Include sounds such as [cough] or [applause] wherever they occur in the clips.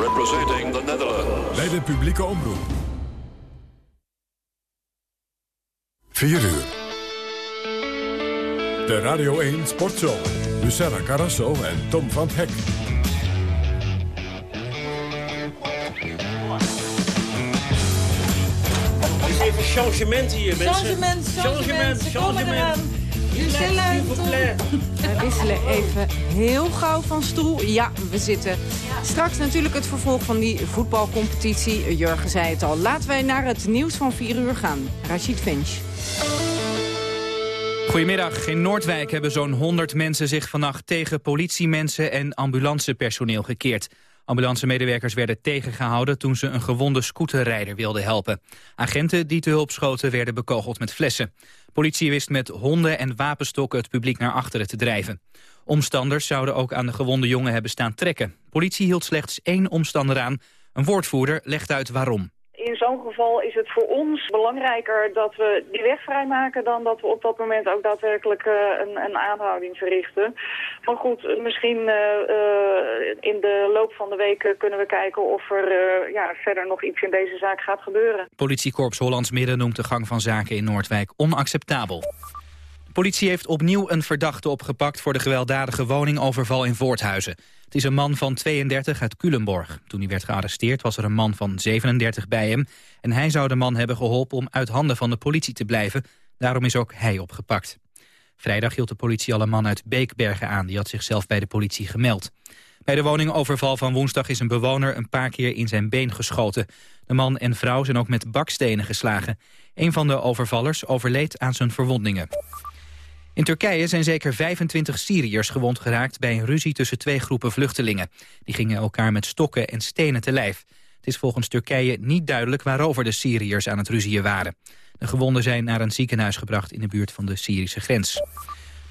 representing the Netherlands. Bij de publieke omroep. 4 uur. De Radio 1 Sportshow. Luciana Carrasso en Tom van Hek. Er is even changement hier, mensen. Changement, changement, ze komen eraan. We wisselen even heel gauw van stoel. Ja, we zitten straks natuurlijk het vervolg van die voetbalcompetitie. Jurgen zei het al. Laten wij naar het nieuws van 4 uur gaan. Rachid Finch. Goedemiddag. In Noordwijk hebben zo'n 100 mensen zich vannacht tegen politiemensen en ambulancepersoneel gekeerd. Ambulancemedewerkers werden tegengehouden toen ze een gewonde scooterrijder wilden helpen. Agenten die te hulp schoten werden bekogeld met flessen. Politie wist met honden en wapenstokken het publiek naar achteren te drijven. Omstanders zouden ook aan de gewonde jongen hebben staan trekken. Politie hield slechts één omstander aan. Een woordvoerder legt uit waarom. In zo'n geval is het voor ons belangrijker dat we die weg vrijmaken... dan dat we op dat moment ook daadwerkelijk uh, een, een, aanhouding verrichten. Maar goed, misschien uh, uh, in de loop van de week kunnen we kijken of er ja, verder nog iets in deze zaak gaat gebeuren. Politiekorps Hollands Midden noemt de gang van zaken in Noordwijk onacceptabel. Politie heeft opnieuw een verdachte opgepakt voor de gewelddadige woningoverval in Voorthuizen. Het is een man van 32 uit Culemborg. Toen hij werd gearresteerd was er een man van 37 bij hem. En hij zou de man hebben geholpen om uit handen van de politie te blijven. Daarom is ook hij opgepakt. Vrijdag hield de politie al een man uit Beekbergen aan. Die had zichzelf bij de politie gemeld. Bij de woningoverval van woensdag is een bewoner een paar keer in zijn been geschoten. De man en vrouw zijn ook met bakstenen geslagen. Een van de overvallers overleed aan zijn verwondingen. In Turkije zijn zeker 25 Syriërs gewond geraakt bij een ruzie tussen twee groepen vluchtelingen. Die gingen elkaar met stokken en stenen te lijf. Het is volgens Turkije niet duidelijk waarover de Syriërs aan het ruzieën waren. De gewonden zijn naar een ziekenhuis gebracht in de buurt van de Syrische grens.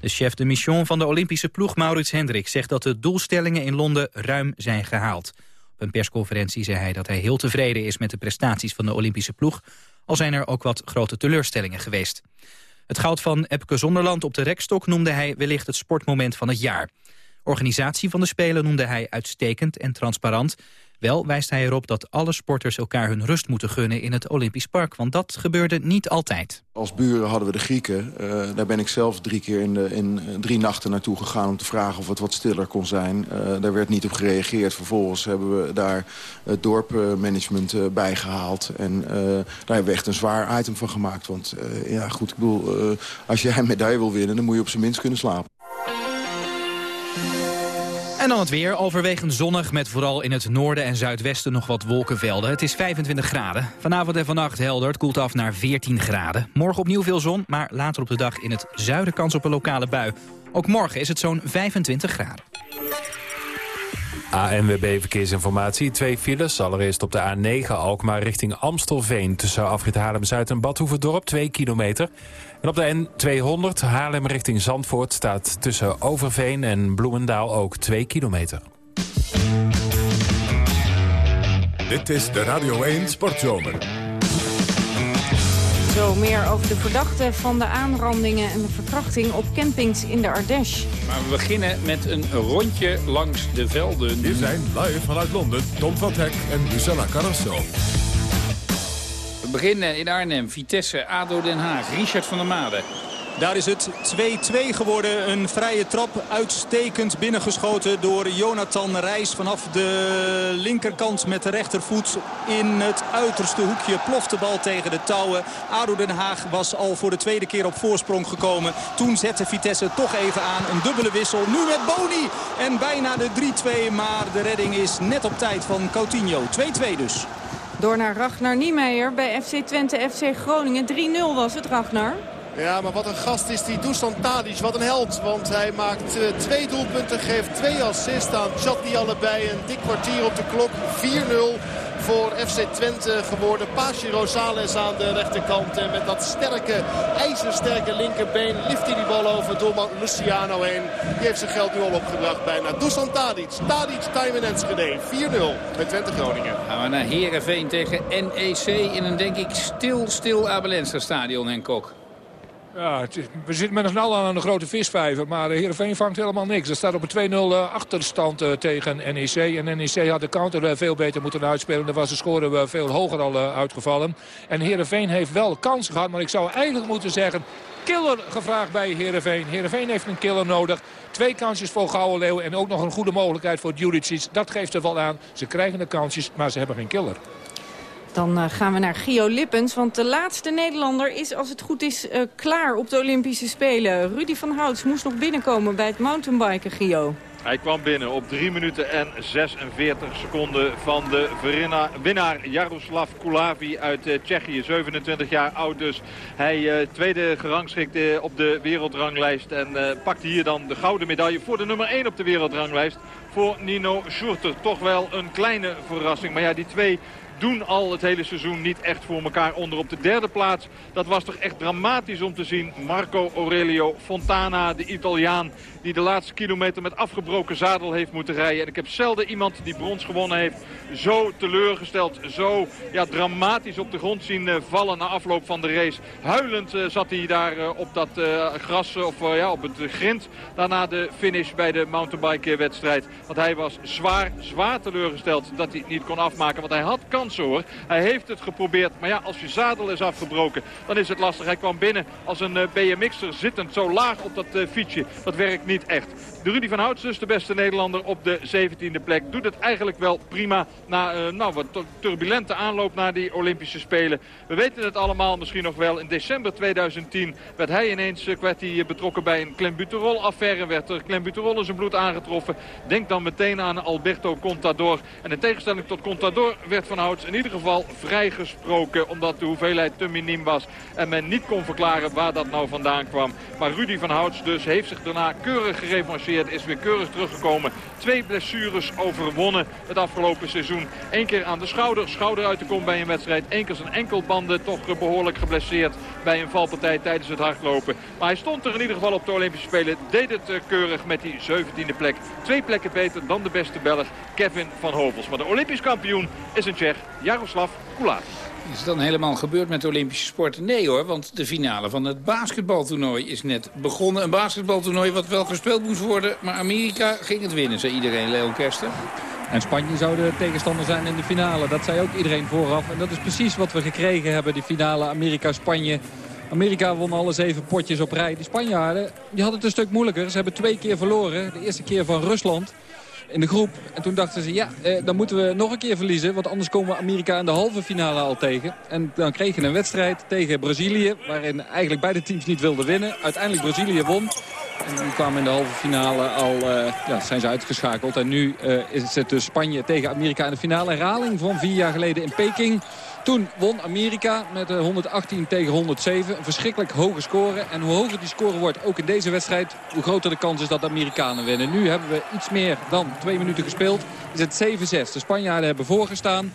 De chef de mission van de Olympische ploeg Maurits Hendrik zegt dat de doelstellingen in Londen ruim zijn gehaald. Op een persconferentie zei hij dat hij heel tevreden is met de prestaties van de Olympische ploeg, al zijn er ook wat grote teleurstellingen geweest. Het goud van Epke Zonderland op de rekstok noemde hij wellicht het sportmoment van het jaar. Organisatie van de Spelen noemde hij uitstekend en transparant. Wel wijst hij erop dat alle sporters elkaar hun rust moeten gunnen in het Olympisch Park. Want dat gebeurde niet altijd. Als buren hadden we de Grieken. Uh, daar ben ik zelf drie keer in, in uh, drie nachten naartoe gegaan om te vragen of het wat stiller kon zijn. Uh, daar werd niet op gereageerd. Vervolgens hebben we daar het dorpmanagement bijgehaald. En daar hebben we echt een zwaar item van gemaakt. Want ja, goed, ik bedoel, als jij een medaille wil winnen, dan moet je op zijn minst kunnen slapen. En dan het weer. Overwegend zonnig met vooral in het noorden en zuidwesten nog wat wolkenvelden. Het is 25 graden. Vanavond en vannacht helder. Het koelt af naar 14 graden. Morgen opnieuw veel zon, maar later op de dag in het zuiden kans op een lokale bui. Ook morgen is het zo'n 25 graden. ANWB Verkeersinformatie. Twee files. Allereerst op de A9 Alkmaar richting Amstelveen... tussen Afrit Haarlem-Zuid en Badhoevedorp, 2 kilometer. En op de N200 Haarlem richting Zandvoort... staat tussen Overveen en Bloemendaal ook 2 kilometer. Dit is de Radio 1 Sportzomer. Zo meer over de verdachte van de aanrandingen en de verkrachting op campings in de Ardèche. Maar we beginnen met een rondje langs de velden. Hier zijn live vanuit Londen Tom van Hek en Lucella Carrasso. Beginnen in Arnhem, Vitesse, ADO Den Haag, Richard van der Made. Daar is het 2-2 geworden. Een vrije trap uitstekend binnengeschoten door Jonathan Reis. Vanaf de linkerkant met de rechtervoet in het uiterste hoekje ploft de bal tegen de touwen. ADO Den Haag was al voor de tweede keer op voorsprong gekomen. Toen zette Vitesse toch even aan. Een dubbele wissel. Nu met Boni. En bijna de 3-2. Maar de redding is net op tijd van Coutinho. 2-2 dus. Door naar Ragnar Niemeyer bij FC Twente FC Groningen. 3-0 was het, Ragnar. Ja, maar wat een gast is die Dusan Tadic. Wat een held. Want hij maakt uh, twee doelpunten, geeft twee assists aan Chatli allebei. Een dik kwartier op de klok. 4-0 voor FC Twente geworden. Paasje Rosales aan de rechterkant. En met dat sterke, ijzersterke linkerbeen lift hij die bal over doelman Luciano heen. Die heeft zijn geld nu al opgebracht bijna. Dusan Tadic. Tadic, time in Enschede. 4-0 met Twente Groningen. Gaan we naar Herenveen tegen NEC in een denk ik stil, stil Abelenster stadion en Kok. Ja, we zitten met een snel aan de grote visvijver. Maar Heerenveen vangt helemaal niks. Er staat op een 2-0 achterstand eh, tegen NEC. En NEC had de counter eh, veel beter moeten uitspelen. Daar was de score eh, veel hoger al eh, uitgevallen. En Heerenveen heeft wel kansen gehad. Maar ik zou eigenlijk moeten zeggen... Killer gevraagd bij Heerenveen. Heerenveen heeft een killer nodig. Twee kansjes voor Gouden Leeuw en ook nog een goede mogelijkheid voor Juricic. Dat geeft er wel aan. Ze krijgen de kansjes, maar ze hebben geen killer. Dan eh, gaan we naar Gio Lippens, want de laatste Nederlander is, als het goed is, eh, klaar op de Olympische Spelen. Rudy van Houts moest nog binnenkomen bij het mountainbiken, Gio. Hij kwam binnen op 3 minuten en 46 seconden van de winnaar Jaroslav Kulavi uit eh, Tsjechië. 27 jaar oud dus. Hij tweede gerangschikt op de wereldranglijst en pakte hier dan de gouden medaille voor de nummer 1 op de wereldranglijst. Voor Nino Schurter. Toch wel een kleine verrassing. Maar ja, die twee doen al het hele seizoen niet echt voor elkaar onder op de derde plaats. Dat was toch echt dramatisch om te zien. Marco Aurelio Fontana, de Italiaan, die de laatste kilometer met afgebroken zadel heeft moeten rijden. En ik heb zelden iemand die brons gewonnen heeft zo teleurgesteld, zo ja, dramatisch op de grond zien eh, vallen na afloop van de race. Huilend eh, zat hij daar eh, op dat gras, of ja, op het grind, daarna de finish bij de mountainbike wedstrijd. Want hij was zwaar, zwaar teleurgesteld dat hij het niet kon afmaken. Want hij had Hij heeft het geprobeerd. Maar ja, als je zadel is afgebroken, dan is het lastig. Hij kwam binnen als een eh, BMX'er zittend zo laag op dat eh, fietsje. Dat werkt niet echt. De Rudy van Houts dus de beste Nederlander op de 17e plek. Doet het eigenlijk wel prima na eh, nou, wat tu- turbulente aanloop naar die Olympische Spelen. We weten het allemaal misschien nog wel. In december 2010 werd hij ineens eh, werd hij betrokken bij een klembuterol-affaire. Werd er klembuterol in zijn bloed aangetroffen. Denk dan meteen aan Alberto Contador. En in tegenstelling tot Contador werd Van Houts in ieder geval vrijgesproken. Omdat de hoeveelheid te miniem was. En men niet kon verklaren waar dat nou vandaan kwam. Maar Rudy van Houts dus heeft zich daarna keurig gerevancheerd. Is weer keurig teruggekomen. Twee blessures overwonnen het afgelopen seizoen. Eén keer aan de schouder. Schouder uit de kom bij een wedstrijd. Eén keer zijn enkelbanden toch eh, behoorlijk geblesseerd bij een valpartij tijdens het hardlopen. Maar hij stond er in ieder geval op de Olympische Spelen. Deed het eh, keurig met die 17e plek. Twee plekken beter dan de beste Belg Kevin van Hovels. Maar de Olympisch kampioen is een Tsjech, Jaroslav Kulavi. Is het dan helemaal gebeurd met de Olympische sporten? Nee hoor, want de finale van het basketbaltoernooi is net begonnen. Een basketbaltoernooi wat wel gespeeld moest worden, maar Amerika ging het winnen, zei iedereen, Leon Kersten. En Spanje zou de tegenstander zijn in de finale. Dat zei ook iedereen vooraf. En dat is precies wat we gekregen hebben, die finale Amerika-Spanje. Amerika won alle zeven potjes op rij. Die Spanjaarden die hadden het een stuk moeilijker. Ze hebben twee keer verloren. De eerste keer van Rusland in de groep. En toen dachten ze, ja, eh, dan moeten we nog een keer verliezen. Want anders komen we Amerika in de halve finale al tegen. En dan kreeg je een wedstrijd tegen Brazilië... waarin eigenlijk beide teams niet wilden winnen. Uiteindelijk Brazilië won. En die kwamen in de halve finale al, eh, ja, zijn ze uitgeschakeld. En nu eh, is het dus Spanje tegen Amerika in de finale. Herhaling van vier jaar geleden in Peking. Toen won Amerika met eh, 118 tegen 107. Een verschrikkelijk hoge score. En hoe hoger die score wordt, ook in deze wedstrijd... hoe groter de kans is dat de Amerikanen winnen. Nu hebben we iets meer dan twee minuten gespeeld. Is het 7-6. De Spanjaarden hebben voorgestaan.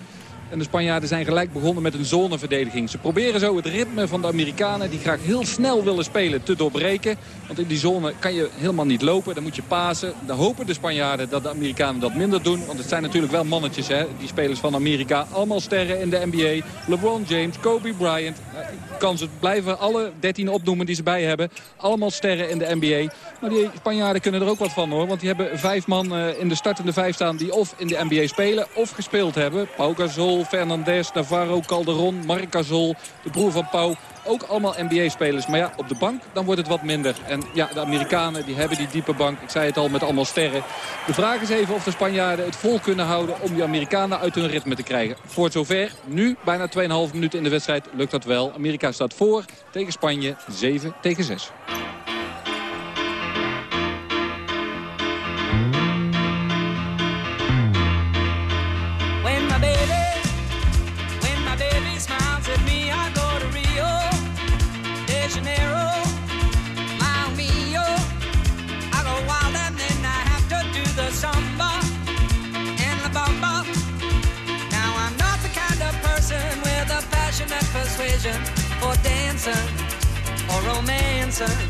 En de Spanjaarden zijn gelijk begonnen met een zoneverdediging. Ze proberen zo het ritme van de Amerikanen... die graag heel snel willen spelen, te doorbreken. Want in die zone kan je helemaal niet lopen. Dan moet je pasen. Dan hopen de Spanjaarden dat de Amerikanen dat minder doen. Want het zijn natuurlijk wel mannetjes, hè? die spelers van Amerika. Allemaal sterren in de NBA. LeBron James, Kobe Bryant. Eh, kan ze blijven alle 13 opnoemen die ze bij hebben. Allemaal sterren in de NBA. Maar die Spanjaarden kunnen er ook wat van hoor. Want die hebben vijf man eh, in de startende vijf staan... die of in de NBA spelen of gespeeld hebben. Pau Gasol, Fernandez, Navarro, Calderon, Marc Gasol, de broer van Pau. Ook allemaal NBA-spelers. Maar ja, op de bank dan wordt het wat minder. En ja, de Amerikanen die hebben die diepe bank. Ik zei het al, met allemaal sterren. De vraag is even of de Spanjaarden het vol kunnen houden... om die Amerikanen uit hun ritme te krijgen. Voor zover, nu bijna 2,5 minuten in de wedstrijd, lukt dat wel. Amerika staat voor tegen Spanje 7 tegen 6. Romancing,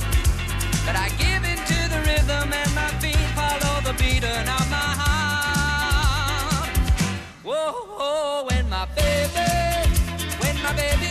but I give in to the rhythm and my feet follow the beating of my heart. Whoa, when my baby, when my baby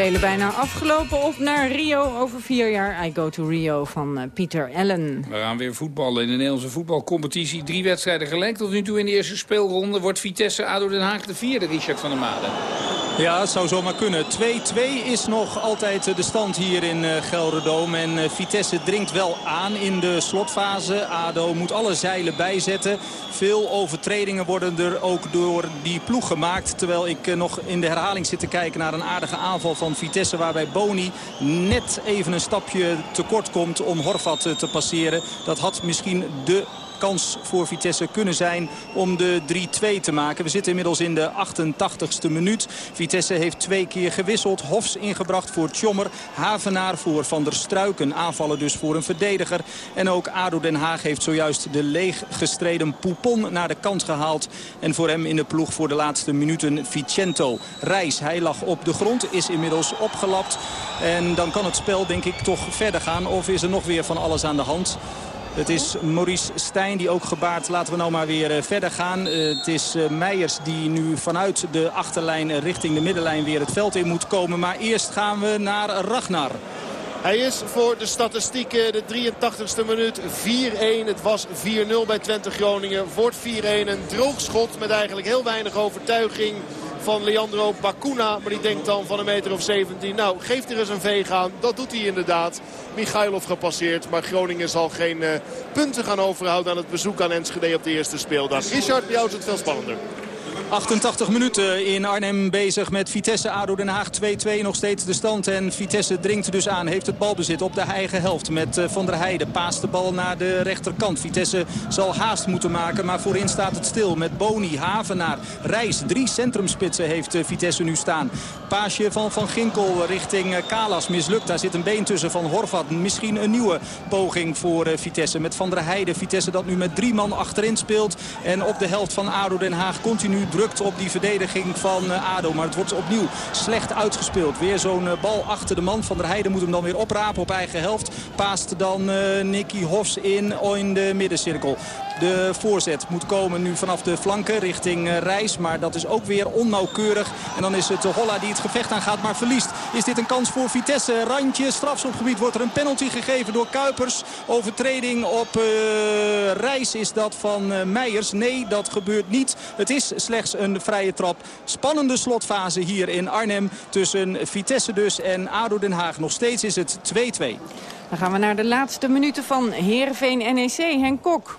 Spelen bijna afgelopen op naar Rio over vier jaar. I go to Rio van eh, Pieter Allen. We gaan weer voetballen in de Nederlandse voetbalcompetitie. Drie wedstrijden gelijk tot nu toe in de eerste speelronde. Wordt Vitesse ADO Den Haag de vierde, Richard van der Made. Ja, het zou zomaar kunnen. 2-2 is nog altijd de stand hier in eh, Gelderdoom. En eh, Vitesse dringt wel aan in de slotfase. ADO moet alle zeilen bijzetten. Veel overtredingen worden er ook door die ploeg gemaakt. Terwijl ik eh, nog in de herhaling zit te kijken naar een aardige aanval van Vitesse. Waarbij Boni net even een stapje tekort komt om Horvat te passeren. Dat had misschien de kans voor Vitesse kunnen zijn om de 3-2 te maken. We zitten inmiddels in de 88ste minuut. Vitesse heeft twee keer gewisseld. Hofs ingebracht voor Tjommer. Havenaar voor Van der Struiken. Aanvallen dus voor een verdediger. En ook ADO Den Haag heeft zojuist de leeg gestreden Poupon naar de kant gehaald. En voor hem in de ploeg voor de laatste minuten Vicento. Reis, hij lag op de grond, is inmiddels opgelapt. En dan kan het spel denk ik toch verder gaan. Of is er nog weer van alles aan de hand? Het is Maurice Stijn die ook gebaart. Laten we nou maar weer eh, verder gaan. Eh, het is eh, Meijers die nu vanuit de achterlijn richting de middenlijn weer het veld in moet komen. Maar eerst gaan we naar Ragnar. Hij is voor de statistieken de 83ste minuut 4-1. Het was 4-0 bij Twente Groningen. Wordt 4-1 een droog schot met eigenlijk heel weinig overtuiging van Leandro Bacuna. Maar die denkt dan van een meter of 17. Nou, geeft er eens een veeg aan. Dat doet hij inderdaad. Michailov gepasseerd. Maar Groningen zal geen uh, punten gaan overhouden aan het bezoek aan Enschede op de eerste speeldag. Richard, bij jou is het veel spannender. 88 minuten in Arnhem bezig met Vitesse ADO Den Haag 2-2 nog steeds de stand. En Vitesse dringt dus aan, heeft het balbezit op de eigen helft met eh, Van der Heijden. Paast de bal naar de rechterkant. Vitesse zal haast moeten maken, maar voorin staat het stil met Boni, Havenaar, Reis. Drie centrumspitsen heeft eh, Vitesse nu staan. Paasje van Van Ginkel richting eh, Kalas mislukt. Daar zit een been tussen van Horvat. Misschien een nieuwe poging voor Vitesse met Van der Heijden. Vitesse dat nu met drie man achterin speelt. En op de helft van ADO Den Haag continu drukt op die verdediging van ADO. Maar het wordt opnieuw slecht uitgespeeld. Weer zo'n bal achter de man. Van der Heijden moet hem dan weer oprapen op eigen helft. Paast dan uh, Nicky Hofs in, in de middencirkel. De voorzet moet komen nu vanaf de flanken richting uh, Reis. Maar dat is ook weer onnauwkeurig. En dan is het Holla die het gevecht aangaat, maar verliest. Is dit een kans voor Vitesse? Randje, strafschopgebied wordt er een penalty gegeven door Kuipers. Overtreding op uh, Reis is dat van uh, Meijers. Nee, dat gebeurt niet. Het is slechts een vrije trap. Spannende slotfase hier in Arnhem tussen Vitesse dus en ADO Den Haag. Nog steeds is het 2-2. Dan gaan we naar de laatste minuten van Heerenveen NEC. Henk Kok.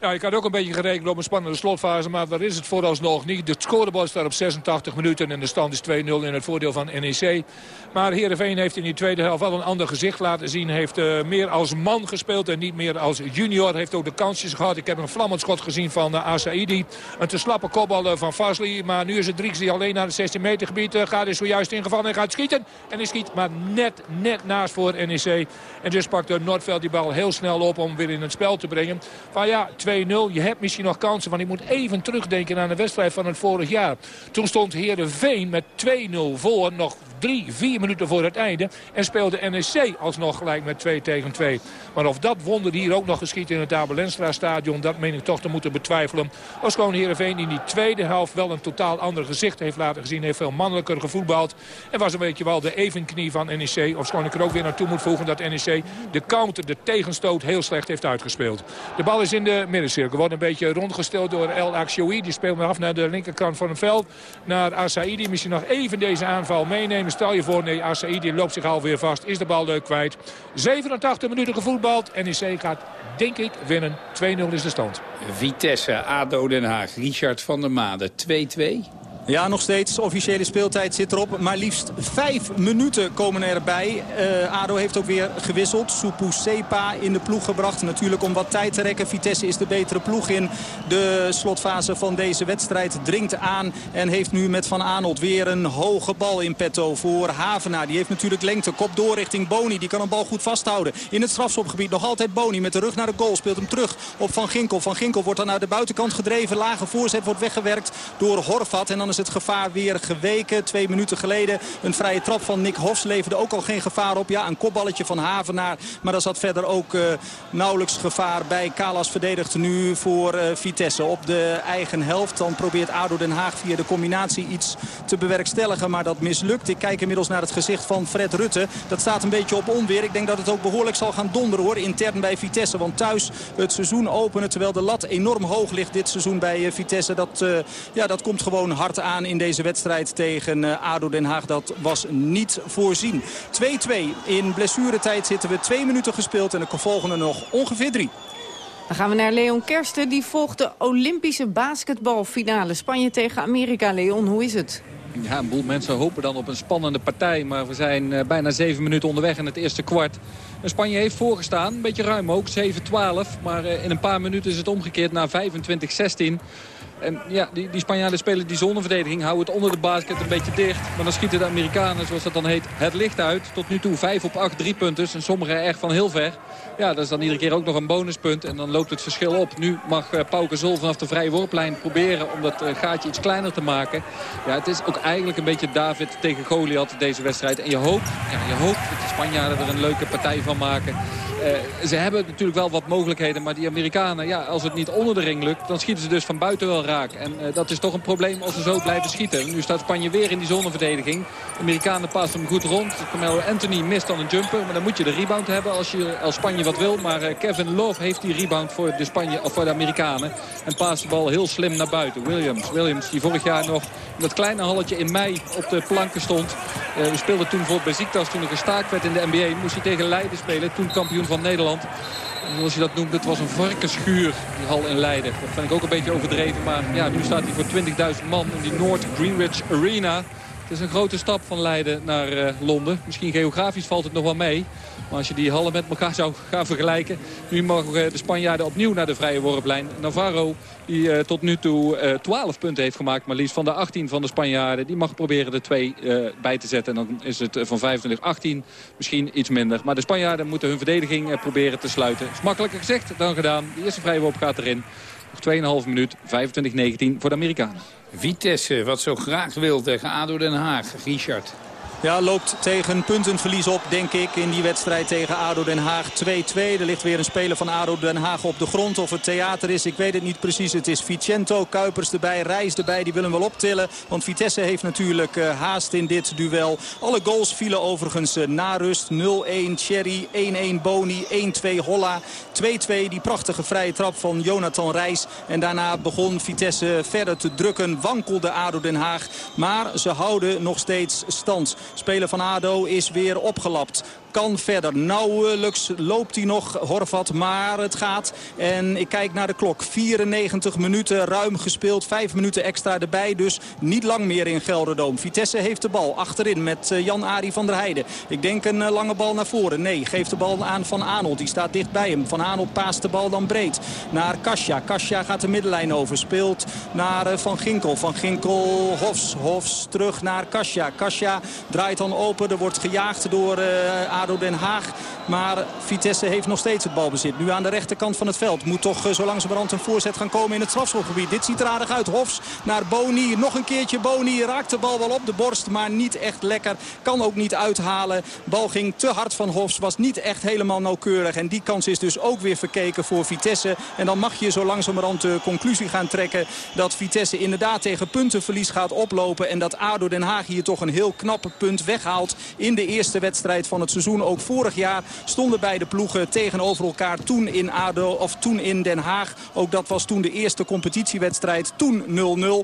Ja, ik had ook een beetje gerekend op een spannende slotfase, maar daar is het vooralsnog niet. De scorebord staat op 86 minuten en de stand is 2-0 in het voordeel van NEC. Maar Heerenveen heeft in die tweede helft wel een ander gezicht laten zien. Heeft uh, meer als man gespeeld en niet meer als junior. Heeft ook de kansjes gehad. Ik heb een vlammend schot gezien van uh. Een te slappe kopbal uh, van Fasli. Maar nu is het Drieks die alleen naar het 16 meter gebied gaat. Is zojuist ingevallen en gaat schieten. En hij schiet maar net, net naast voor NEC. En dus pakt Noordveld die bal heel snel op om weer in het spel te brengen. Van ja, 2-0. Je hebt misschien nog kansen. Want ik moet even terugdenken aan de wedstrijd van het vorig jaar. Toen stond Heerenveen met 2-0 voor. Nog drie, vier minuten voor het einde. En speelde NEC alsnog gelijk met 2 tegen 2. Maar of dat wonder hier ook nog geschiet in het Abelenstra stadion... dat meen ik toch te moeten betwijfelen. Als gewoon Heerenveen in die tweede helft wel een totaal ander gezicht heeft laten gezien. Heeft veel mannelijker gevoetbald. En was een beetje wel de evenknie van NEC. Of schoon ik er ook weer naartoe moet voegen dat NEC de counter, de tegenstoot heel slecht heeft uitgespeeld. De bal is in de middencirkel. Wordt een beetje rondgesteld door El Akshoui. Die speelt maar af naar de linkerkant van het veld. Naar Asaidi. Misschien nog even deze aanval meenemen. Stel je voor, nee, Asaidi loopt zich alweer vast. Is de bal leuk kwijt. 87 minuten gevoetbald. NEC gaat, denk ik, winnen. 2-0 is de stand. Vitesse, ADO Den Haag, Richard van der Made, 2-2. Ja, nog steeds. Officiële speeltijd zit erop. Maar liefst vijf minuten komen erbij. Uh, ADO heeft ook weer gewisseld. Supu Sepa in de ploeg gebracht. Natuurlijk om wat tijd te rekken. Vitesse is de betere ploeg in de slotfase van deze wedstrijd. Dringt aan en heeft nu met Van Aanholt weer een hoge bal in petto voor Havenaar. Die heeft natuurlijk lengte. Kop door richting Boni. Die kan een bal goed vasthouden. In het strafschopgebied nog altijd Boni met de rug naar de goal. Speelt hem terug op Van Ginkel. Van Ginkel wordt dan naar de buitenkant gedreven. Lage voorzet wordt weggewerkt door Horvat. En dan is het gevaar weer geweken. Twee minuten geleden een vrije trap van Nick Hofs leverde ook al geen gevaar op. Ja, een kopballetje van Havenaar. Maar daar zat verder ook uh, nauwelijks gevaar bij. Kalas verdedigt nu voor uh, Vitesse op de eigen helft. Dan probeert ADO Den Haag via de combinatie iets te bewerkstelligen. Maar dat mislukt. Ik kijk inmiddels naar het gezicht van Fred Rutte. Dat staat een beetje op onweer. Ik denk dat het ook behoorlijk zal gaan donderen hoor. Intern bij Vitesse. Want thuis het seizoen openen. Terwijl de lat enorm hoog ligt dit seizoen bij uh, Vitesse. Dat, ja, dat komt gewoon hard aan in deze wedstrijd tegen uh, ADO Den Haag. Dat was niet voorzien. 2-2 in blessuretijd zitten we twee minuten gespeeld en de volgende nog ongeveer drie. Dan gaan we naar Leon Kersten. Die volgt de Olympische basketbalfinale. Spanje tegen Amerika. Leon, hoe is het? Ja, een boel mensen hopen dan op een spannende partij. Maar we zijn uh, bijna zeven minuten onderweg in het eerste kwart. En Spanje heeft voorgestaan, een beetje ruim ook, 7-12. Maar uh, in een paar minuten is het omgekeerd naar 25-16. En ja, die, die Spanjaarden spelen die zonneverdediging, houden het onder de basket een beetje dicht. Maar dan schieten de Amerikanen, zoals dat dan heet, het licht uit. Tot nu toe 5 op 8 drie punten en sommige echt van heel ver. Ja, dat is dan iedere keer ook nog een bonuspunt en dan loopt het verschil op. Nu mag uh, Pauke Zol vanaf de vrije worplijn proberen om dat uh, gaatje iets kleiner te maken. Ja, het is ook eigenlijk een beetje David tegen Goliath deze wedstrijd. En je hoopt, ja, je hoopt dat de Spanjaarden er een leuke partij van maken. Uh, ze hebben natuurlijk wel wat mogelijkheden, maar die Amerikanen, ja, als het niet onder de ring lukt, dan schieten ze dus van buiten wel En uh, dat is toch een probleem als ze zo blijven schieten. Nu staat Spanje weer in die zonneverdediging. De Amerikanen passen hem goed rond. Carmelo Anthony mist dan een jumper, maar dan moet je de rebound hebben als je als Spanje wat wil. Maar uh, Kevin Love heeft die rebound voor de, Spanje, of voor de Amerikanen. En paast de bal heel slim naar buiten. Williams, Williams die vorig jaar nog in dat kleine halletje in mei op de planken stond. Uh, speelde toen voor Besiktas toen er gestaakt werd in de NBA. Moest hij tegen Leiden spelen, toen kampioen van Nederland. Zoals je dat noemt, het was een varkenschuur, die hal in Leiden. Dat vind ik ook een beetje overdreven. Maar ja, nu staat hij voor 20.000 man in die North Greenwich Arena. Het is een grote stap van Leiden naar uh, Londen. Misschien geografisch valt het nog wel mee. Maar als je die hallen met elkaar zou gaan vergelijken... nu mogen de Spanjaarden opnieuw naar de vrije worplijn. Navarro, die uh, tot nu toe uh, 12 punten heeft gemaakt... maar liefst van de 18 van de Spanjaarden... die mag proberen de twee bij te zetten. En dan is het van 25-18 misschien iets minder. Maar de Spanjaarden moeten hun verdediging proberen te sluiten. Is makkelijker gezegd dan gedaan. De eerste vrije worp gaat erin. Nog 2,5 minuut, 25-19 voor de Amerikanen. Vitesse, wat zo graag wil tegen ADO Den Haag. Richard. Ja, loopt tegen puntenverlies op, denk ik, in die wedstrijd tegen ADO Den Haag 2-2. Er ligt weer een speler van ADO Den Haag op de grond. Of het theater is, ik weet het niet precies. Het is Vicento, Kuipers erbij, Reis erbij. Die willen wel optillen, want Vitesse heeft natuurlijk uh, haast in dit duel. Alle goals vielen overigens uh, na rust. 0-1 Cherry, 1-1 Boni, 1-2 Holla, 2-2 die prachtige vrije trap van Jonathan Reis. En daarna begon Vitesse verder te drukken, wankelde ADO Den Haag. Maar ze houden nog steeds stand. Speler van ADO is weer opgelapt. Kan verder. Nauwelijks loopt hij nog, Horvat, maar het gaat. En ik kijk naar de klok. 94 minuten ruim gespeeld. 5 minuten extra erbij, dus niet lang meer in Gelderdoom. Vitesse heeft de bal achterin met eh, Jan-Ari van der Heijden. Ik denk een eh, lange bal naar voren. Nee, geeft de bal aan Van Aanholt. Die staat dicht bij hem. Van Aanholt paast de bal dan breed naar Kasia. Kasia gaat de middenlijn over. Speelt naar eh, Van Ginkel. Van Ginkel, Hofs. Hofs terug naar Kasia. Kasia draait dan open. Er wordt gejaagd door uh, ADO Den Haag. Maar Vitesse heeft nog steeds het balbezit. Nu aan de rechterkant van het veld. Moet toch uh, zo langzamerhand een voorzet gaan komen in het strafschopgebied. Dit ziet er aardig uit. Hofs naar Boni. Nog een keertje Boni. Raakt de bal wel op de borst. Maar niet echt lekker. Kan ook niet uithalen. Bal ging te hard van Hofs. Was niet echt helemaal nauwkeurig. En die kans is dus ook weer verkeken voor Vitesse. En dan mag je zo langzamerhand de conclusie gaan trekken... dat Vitesse inderdaad tegen puntenverlies gaat oplopen. En dat ADO Den Haag hier toch een heel knappe punt weghaalt... in de eerste wedstrijd van het seizoen. Ook vorig jaar stonden beide ploegen tegenover elkaar. Toen in, ADO, of toen in Den Haag. Ook dat was toen de eerste competitiewedstrijd. Toen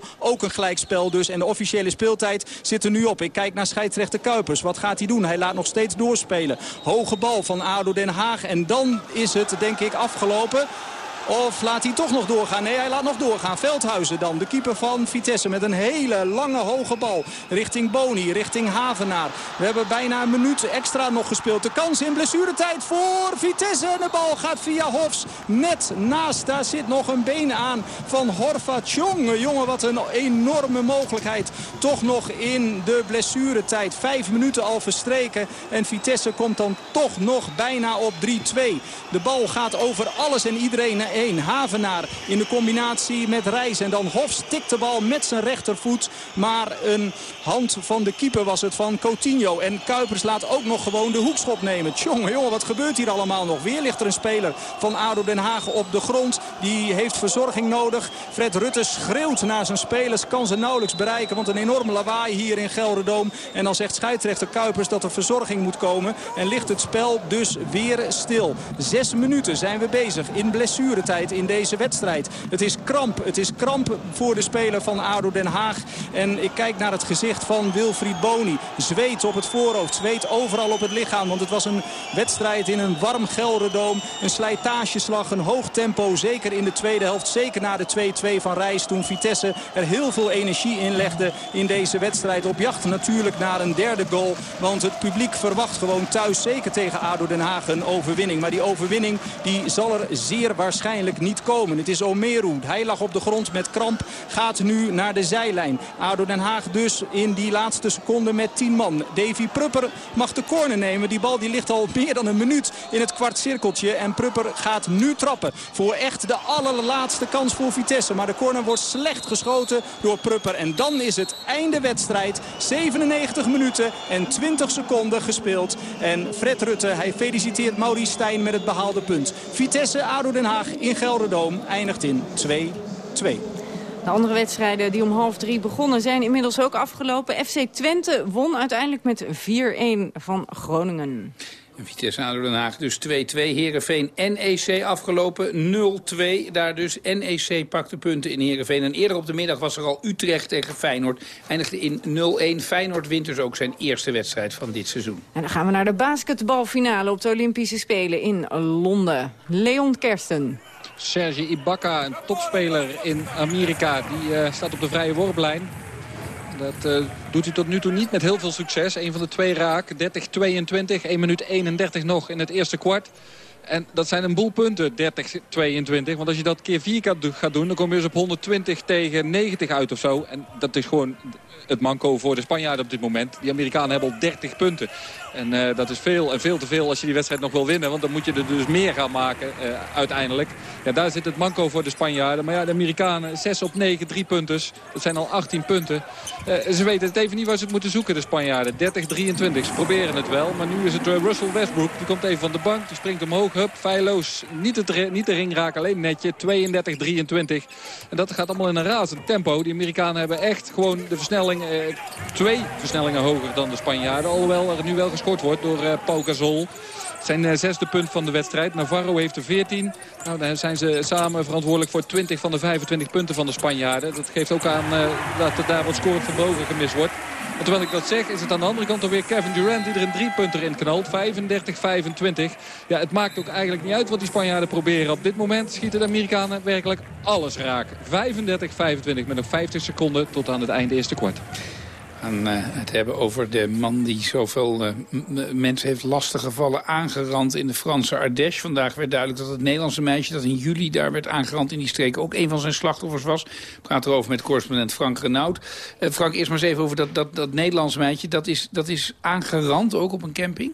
0-0. Ook een gelijkspel dus. En de officiële speeltijd zit er nu op. Ik kijk naar scheidsrechter Kuipers. Wat gaat hij doen? Hij laat nog steeds doorspelen. Hoge bal van ADO Den Haag. En dan is het denk ik afgelopen. Of laat hij toch nog doorgaan? Nee, hij laat nog doorgaan. Veldhuizen dan, de keeper van Vitesse met een hele lange hoge bal. Richting Boni, richting Havenaar. We hebben bijna een minuut extra nog gespeeld. De kans in blessuretijd voor Vitesse. De bal gaat via Hofs net naast. Daar zit nog een been aan van Horvat. Jongen, jongen, wat een enorme mogelijkheid. Toch nog in de blessuretijd. Vijf minuten al verstreken. En Vitesse komt dan toch nog bijna op 3-2. De bal gaat over alles en iedereen 1. Havenaar in de combinatie met Reis. En dan Hofs tikt de bal met zijn rechtervoet. Maar een hand van de keeper was het van Coutinho. En Kuipers laat ook nog gewoon de hoekschop nemen. Tjonge, jongen, wat gebeurt hier allemaal nog? Weer ligt er een speler van ADO Den Haag op de grond. Die heeft verzorging nodig. Fred Rutte schreeuwt naar zijn spelers. Kan ze nauwelijks bereiken, want een enorme lawaai hier in Gelderdoom. En dan zegt scheidsrechter Kuipers dat er verzorging moet komen. En ligt het spel dus weer stil. Zes minuten zijn we bezig in blessure tijd in deze wedstrijd. Het is kramp. Het is kramp voor de speler van ADO Den Haag. En ik kijk naar het gezicht van Wilfried Boni. Zweet op het voorhoofd. Zweet overal op het lichaam. Want het was een wedstrijd in een warm Gelderdoom. Een slijtageslag, een hoog tempo. Zeker in de tweede helft. Zeker na de 2-2 van Reis. Toen Vitesse er heel veel energie in legde in deze wedstrijd. Op jacht natuurlijk naar een derde goal. Want het publiek verwacht gewoon thuis. Zeker tegen ADO Den Haag een overwinning. Maar die overwinning die zal er zeer waarschijnlijk waarschijnlijk niet komen. Het is Omeru. Hij lag op de grond met kramp. Gaat nu naar de zijlijn. ADO Den Haag dus in die laatste seconde met 10 man. Davy Prupper mag de corner nemen. Die bal die ligt al [laughs] meer dan een minuut in het kwartcirkeltje. En Prupper gaat nu trappen. Voor echt de allerlaatste kans voor Vitesse. Maar de corner wordt slecht geschoten door Prupper. En dan is het einde wedstrijd. 97 minuten en 20 seconden gespeeld. En Fred Rutte, hij feliciteert Maurice Stijn met het behaalde punt. Vitesse, ADO Den Haag in Gelderdoom eindigt in 2-2. De andere wedstrijden die om half drie begonnen zijn inmiddels ook afgelopen. FC Twente won uiteindelijk met 4-1 van Groningen. Vitesse ADO Den Haag dus 2-2. Heerenveen NEC afgelopen 0-2. Daar dus NEC pakte punten in Heerenveen. En eerder op de middag was er al Utrecht tegen Feyenoord. Eindigde in 0-1. Feyenoord wint dus ook zijn eerste wedstrijd van dit seizoen. En dan gaan we naar de basketbalfinale op de Olympische Spelen in Londen. Leon Kersten. Serge Ibaka, een topspeler in Amerika, die uh, staat op de vrije worplijn. Dat uh, doet hij tot nu toe niet met heel veel succes. Een van de twee raak, 30-22, 1 minuut 31 nog in het eerste kwart. En dat zijn een boel punten, 30-22. Want als je dat keer vier gaat doen, dan kom je dus op 120 tegen 90 uit of zo. En dat is gewoon het manco voor de Spanjaarden op dit moment. Die Amerikanen hebben al 30 punten. En uh, dat is veel en veel te veel als je die wedstrijd nog wil winnen. Want dan moet je er dus meer gaan maken uh, uiteindelijk. Ja, daar zit het manco voor de Spanjaarden. Maar ja, de Amerikanen 6 op 9, 3 punten. Dat zijn al 18 punten. Uh, ze weten het even niet waar ze het moeten zoeken, de Spanjaarden. 30-23. Ze proberen het wel. Maar nu is het Russell Westbrook. Die komt even van de bank. Die springt omhoog. Hup, feilloos. Niet, niet de ring raken, alleen netje. 32-23. En dat gaat allemaal in een razend tempo. Die Amerikanen hebben echt gewoon de versnelling... twee versnellingen hoger dan de Spanjaarden. Alhoewel er nu wel gescoord wordt door uh, Gasol. Zijn uh, zesde punt van de wedstrijd. Navarro heeft er 14. Nou, dan zijn ze samen verantwoordelijk voor 20 van de 25 punten van de Spanjaarden. Dat geeft ook aan uh, dat er daar wat scorend vermogen gemist wordt. Terwijl ik dat zeg, is het aan de andere kant alweer Kevin Durant die er een driepunter in knalt. 35-25. Ja, het maakt ook eigenlijk niet uit wat die Spanjaarden proberen. Op dit moment schieten de Amerikanen werkelijk alles raak. 35-25 met nog 50 seconden tot aan het einde eerste kwart gaan uh, het hebben over de man die zoveel uh, mensen heeft lastiggevallen aangerand in de Franse Ardèche. Vandaag werd duidelijk dat het Nederlandse meisje dat in juli daar werd aangerand in die streek ook een van zijn slachtoffers was. Ik praat erover met correspondent Frank Renaud. Uh, Frank, eerst maar eens even over dat, dat, dat Nederlandse meisje. Dat is, dat is aangerand ook op een camping?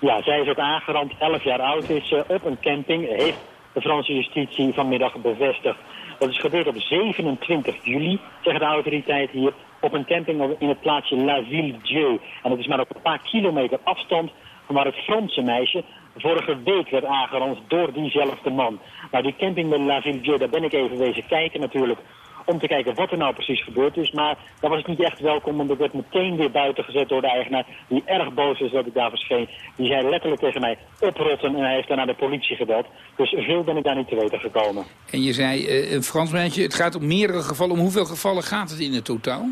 Ja, zij is ook aangerand, 11 jaar oud is op een camping. Heeft de Franse justitie vanmiddag bevestigd. Dat is gebeurd op 27 juli, zeggen de autoriteiten hier op een camping in het plaatsje La Ville-Dieu. En dat is maar op een paar kilometer afstand van waar het Franse meisje vorige week werd aangerand door diezelfde man. Nou, die camping met La Ville-Dieu, daar ben ik even wezen kijken natuurlijk om te kijken wat er nou precies gebeurd is. Maar daar was ik niet echt welkom, want ik werd meteen weer buiten gezet door de eigenaar... die erg boos is dat ik daar verscheen. Die zei letterlijk tegen mij oprotten en hij heeft daarna de politie gebeld. Dus veel ben ik daar niet te weten gekomen. En je zei, uh, een Frans meisje, het gaat om meerdere gevallen. Om hoeveel gevallen gaat het in het totaal?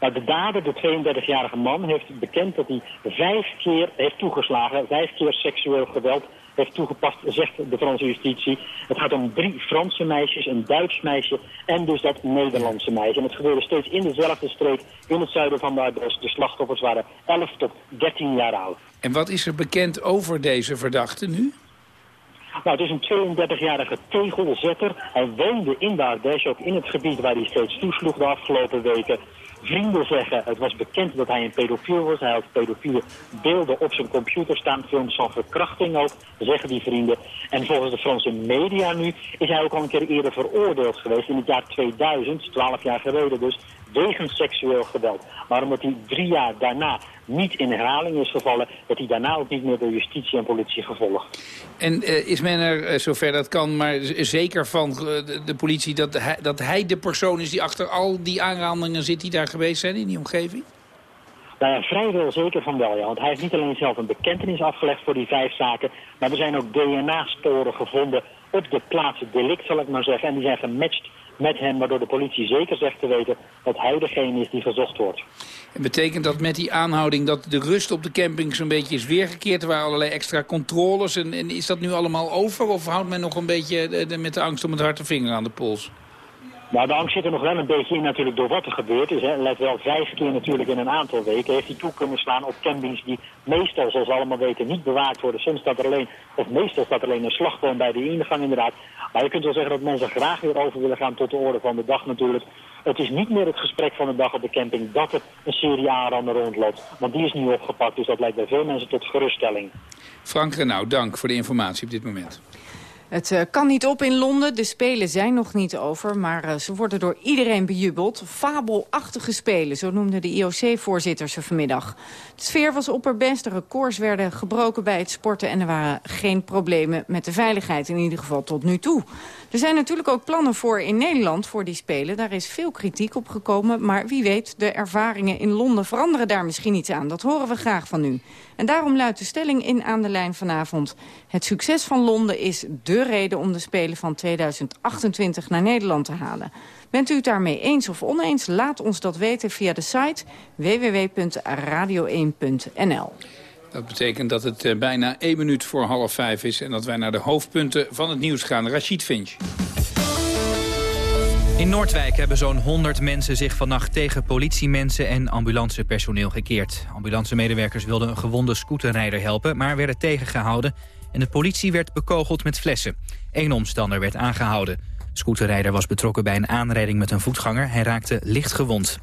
Nou, de dader, de 32-jarige man, heeft bekend dat hij vijf keer heeft toegeslagen. Vijf keer seksueel geweld heeft toegepast, zegt de Franse justitie. Het gaat om drie Franse meisjes, een Duits meisje en dus dat Nederlandse meisje. En het gebeurde steeds in dezelfde streek in het zuiden van Barbos. De slachtoffers waren 11 tot 13 jaar oud. En wat is er bekend over deze verdachte nu? Nou, het is een 32-jarige tegelzetter. Hij woonde in Bardèche, ook in het gebied waar hij steeds toesloeg de afgelopen weken. Vrienden zeggen, het was bekend dat hij een pedofiel was. Hij had pedofiele beelden op zijn computer staan, films van verkrachting ook, zeggen die vrienden. En volgens de Franse media nu is hij ook al een keer eerder veroordeeld geweest in het jaar 2000, 12 jaar geleden dus, wegens seksueel geweld. Maar omdat hij drie jaar daarna niet in herhaling is gevallen... werd hij daarna ook niet meer door justitie en politie gevolgd. En uh, is men er, uh, zover dat kan, maar zeker van uh, de, de, politie... Dat hij, dat hij de persoon is die achter al die aanrandingen zit die daar geweest zijn in die omgeving? Nou ja, vrijwel zeker van wel, ja. Want hij heeft niet alleen zelf een bekentenis afgelegd voor die vijf zaken... maar er zijn ook DNA-sporen gevonden op de plaats delict, zal ik maar zeggen. En die zijn gematcht met hem, waardoor de politie zeker zegt te weten dat hij degene is die gezocht wordt. En betekent dat met die aanhouding dat de rust op de camping zo'n beetje is weergekeerd? Er waren allerlei extra controles en, is dat nu allemaal over? Of houdt men nog een beetje met de angst om het hart de vinger aan de pols? Nou, de angst zit er nog wel een beetje in natuurlijk door wat er gebeurd is. Hè. Let wel, vijf keer natuurlijk in een aantal weken heeft hij toe kunnen slaan op campings die meestal, zoals we allemaal weten, niet bewaakt worden. Soms staat er alleen, of meestal staat er alleen een slagboom bij de ingang inderdaad. Maar je kunt wel zeggen dat mensen graag weer over willen gaan tot de orde van de dag natuurlijk. Het is niet meer het gesprek van de dag op de camping dat er een serie aanranden rondloopt. Want die is nu opgepakt, dus dat lijkt bij veel mensen tot geruststelling. Frank Renau, dank voor de informatie op dit moment. Het uh, kan niet op in Londen. De Spelen zijn nog niet over, maar uh, ze worden door iedereen bejubeld. Fabelachtige Spelen, zo noemden de IOC-voorzitter ze vanmiddag. De sfeer was opperbest, de records werden gebroken bij het sporten... en er waren geen problemen met de veiligheid, in ieder geval tot nu toe. Er zijn natuurlijk ook plannen voor in Nederland voor die Spelen. Daar is veel kritiek op gekomen, maar wie weet, de ervaringen in Londen veranderen daar misschien iets aan. Dat horen we graag van u. En daarom luidt de stelling in aan de lijn vanavond. Het succes van Londen is dé reden om de Spelen van 2028 naar Nederland te halen. Bent u het daarmee eens of oneens? Laat ons dat weten via de site www.radio1.nl. Dat betekent dat het uh, bijna één minuut voor half vijf is... en dat wij naar de hoofdpunten van het nieuws gaan. Rachid Finch. In Noordwijk hebben zo'n 100 mensen zich vannacht tegen politiemensen en ambulancepersoneel gekeerd. Ambulancemedewerkers wilden een gewonde scooterrijder helpen, maar werden tegengehouden. En de politie werd bekogeld met flessen. Eén omstander werd aangehouden. De scooterrijder was betrokken bij een aanrijding met een voetganger. Hij raakte licht gewond.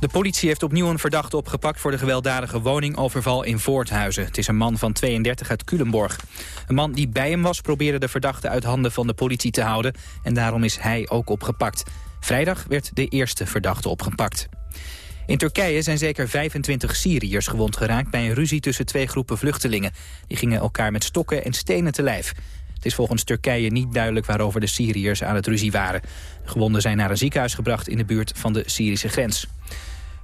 De politie heeft opnieuw een verdachte opgepakt voor de gewelddadige woningoverval in Voorthuizen. Het is een man van 32 uit Culemborg. Een man die bij hem was probeerde de verdachte uit handen van de politie te houden en daarom is hij ook opgepakt. Vrijdag werd de eerste verdachte opgepakt. In Turkije zijn zeker 25 Syriërs gewond geraakt bij een ruzie tussen twee groepen vluchtelingen. Die gingen elkaar met stokken en stenen te lijf. Het is volgens Turkije niet duidelijk waarover de Syriërs aan het ruzie waren. De gewonden zijn naar een ziekenhuis gebracht in de buurt van de Syrische grens.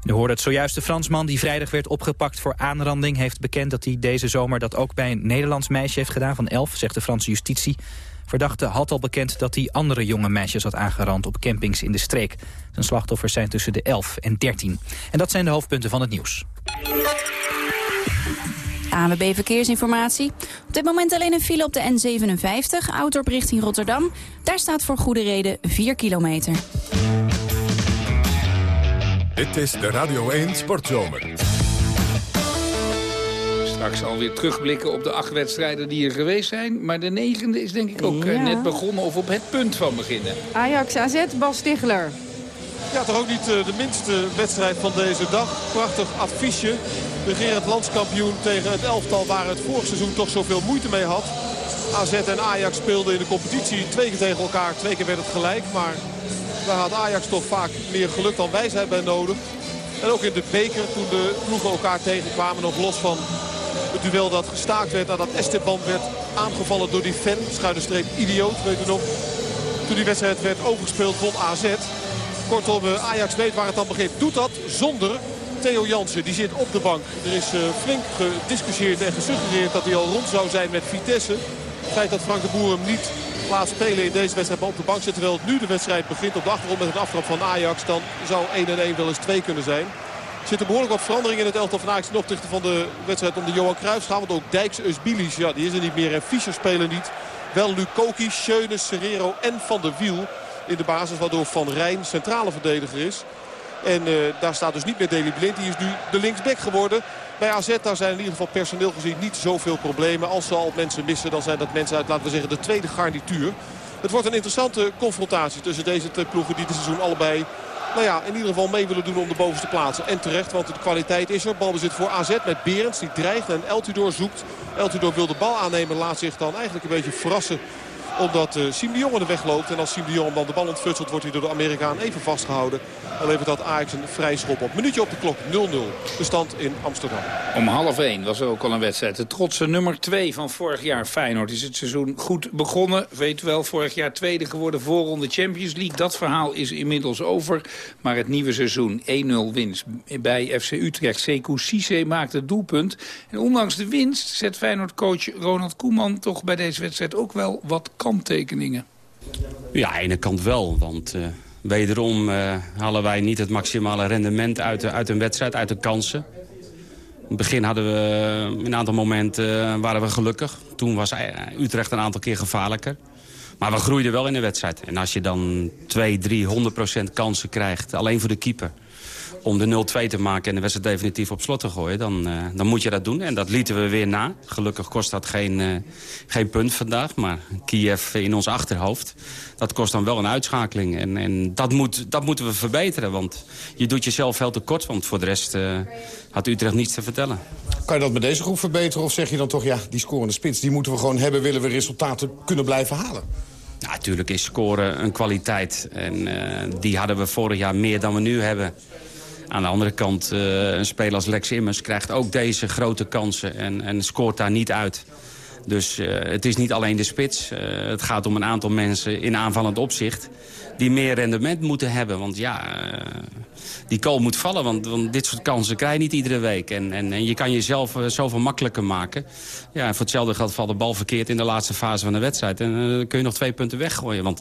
Nu hoorde het zojuist de Fransman die vrijdag werd opgepakt voor aanranding... heeft bekend dat hij deze zomer dat ook bij een Nederlands meisje heeft gedaan van elf, zegt de Franse justitie. Verdachte had al bekend dat hij andere jonge meisjes had aangerand op campings in de streek. Zijn slachtoffers zijn tussen de 11 en 13. En dat zijn de hoofdpunten van het nieuws. ANWB Verkeersinformatie. Op dit moment alleen een file op de N57, Ouddorp richting Rotterdam. Daar staat voor goede reden 4 kilometer. Dit is de Radio 1 Sportzomer. Straks alweer terugblikken op de acht wedstrijden die er geweest zijn. Maar de negende is denk ik ook eh, Ja. net begonnen of op het punt van beginnen. Ajax AZ, Bas Stigler. Ja, toch ook niet eh, de minste wedstrijd van deze dag. Prachtig affiche. Regerend landskampioen tegen het elftal waar het vorig seizoen toch zoveel moeite mee had. AZ en Ajax speelden in de competitie twee keer tegen elkaar. Twee keer werd het gelijk. Maar daar had Ajax toch vaak meer geluk dan wijsheid bij nodig. En ook in de beker toen de ploegen elkaar tegenkwamen. Nog los van het duel dat gestaakt werd nadat Esteban werd aangevallen door die fan. Schuine streep idioot, weet u nog. Toen die wedstrijd werd overgespeeld won AZ. Kortom, eh, Ajax weet waar het dan begint. Doet dat zonder Theo Jansen. Die zit op de bank. Er is eh, flink gediscussieerd en gesuggereerd dat hij al rond zou zijn met Vitesse. Het feit dat Frank de Boer hem niet laat spelen in deze wedstrijd op de bank zit. Terwijl nu de wedstrijd begint op de achtergrond met een aftrap van Ajax. Dan zou 1 en 1 wel eens 2 kunnen zijn. Er zitten behoorlijk wat veranderingen in het elftal van Ajax ten opzichte van de wedstrijd om de Johan Cruijffschaal. Want ook Dijks, Eusbilis, ja, die is er niet meer. En Fischer spelen niet. Wel Lukoki, Schöne, Serrero en Van der Wiel in de basis. Waardoor Van Rijn centrale verdediger is. En eh, daar staat dus niet meer Deli Blind. Die is nu de linksback geworden. Bij AZ daar zijn in ieder geval personeel gezien niet zoveel problemen. Als ze al mensen missen dan zijn dat mensen uit, laten we zeggen, de tweede garnituur. Het wordt een interessante confrontatie tussen deze twee ploegen die dit seizoen allebei... Nou ja, in ieder geval mee willen doen om de bovenste plaatsen. En terecht, want de kwaliteit is er. Balbezit voor AZ met Berends. Die dreigt en Eltidoor zoekt. Eltidoor wil de bal aannemen. Laat zich dan eigenlijk een beetje verrassen omdat uh, Siem de Jong er wegloopt. En als Siem de Jong dan de bal ontfutselt wordt hij door de Amerikaan even vastgehouden. Dan levert dat Ajax een vrij schop op. Minuutje op de klok 0-0. De stand in Amsterdam. Om half één was er ook al een wedstrijd. De trotse nummer 2 van vorig jaar Feyenoord is het seizoen goed begonnen. Weet u wel, vorig jaar tweede geworden voorronde Champions League. Dat verhaal is inmiddels over. Maar het nieuwe seizoen 1-0 winst bij FC Utrecht. Sekou Cisse maakt het doelpunt. En ondanks de winst zet Feyenoord-coach Ronald Koeman toch bij deze wedstrijd ook wel wat kanttekeningen. Ja, ene kant wel. Want uh, wederom uh, halen wij niet het maximale rendement uit, de, uit een wedstrijd, uit de kansen. In het begin hadden we een aantal momenten waren we gelukkig. Toen was Utrecht een aantal keer gevaarlijker. Maar we groeiden wel in de wedstrijd. En als je dan 2, 3, 100 procent kansen krijgt, alleen voor de keeper om de 0-2 te maken en de wedstrijd definitief op slot te gooien... Dan, uh, dan moet je dat doen. En dat lieten we weer na. Gelukkig kost dat geen, uh, geen punt vandaag. Maar Kiev in ons achterhoofd, dat kost dan wel een uitschakeling. En, en dat, moet, dat moeten we verbeteren. Want je doet jezelf veel tekort. Want voor de rest uh, had Utrecht niets te vertellen. Kan je dat met deze groep verbeteren? Of zeg je dan toch, ja, die scorende spits... die moeten we gewoon hebben, willen we resultaten kunnen blijven halen? Ja, natuurlijk is scoren een kwaliteit. En die hadden we vorig jaar meer dan we nu hebben. Aan de andere kant, uh, een speler als Lex Immers krijgt ook deze grote kansen en, en scoort daar niet uit. Dus uh, het is niet alleen de spits. Uh, het gaat om een aantal mensen in aanvallend opzicht die meer rendement moeten hebben. Want ja, die kool moet vallen, want, want, dit soort kansen krijg je niet iedere week. En, en, en je kan jezelf zoveel makkelijker maken. Ja, voor hetzelfde geld valt de bal verkeerd in de laatste fase van de wedstrijd. En dan kun je nog twee punten weggooien. Want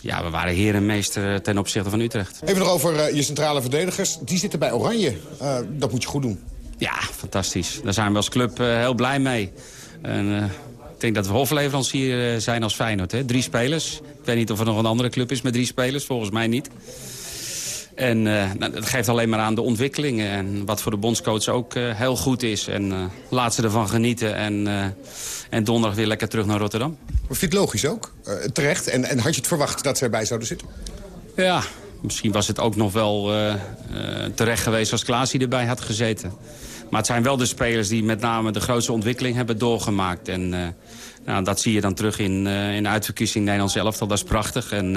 ja, we waren heer en meester ten opzichte van Utrecht. Even nog over je centrale verdedigers. Die zitten bij Oranje. Dat moet je goed doen. Ja, fantastisch. Daar zijn we als club heel blij mee. En, ik denk dat we hofleverancier zijn als Feyenoord. Hè? Drie spelers. Ik weet niet of er nog een andere club is met drie spelers. Volgens mij niet. En uh, dat geeft alleen maar aan de ontwikkelingen. En wat voor de bondscoach ook uh, heel goed is. En uh, laat ze ervan genieten. En, en donderdag weer lekker terug naar Rotterdam. Maar vind je het logisch ook? terecht. En, en had je het verwacht dat ze erbij zouden zitten? Ja, misschien was het ook nog wel terecht geweest als Klaasie erbij had gezeten. Maar het zijn wel de spelers die met name de grootste ontwikkeling hebben doorgemaakt. En nou, dat zie je dan terug in, in de uitverkiezing Nederlands elftal. Dat is prachtig. En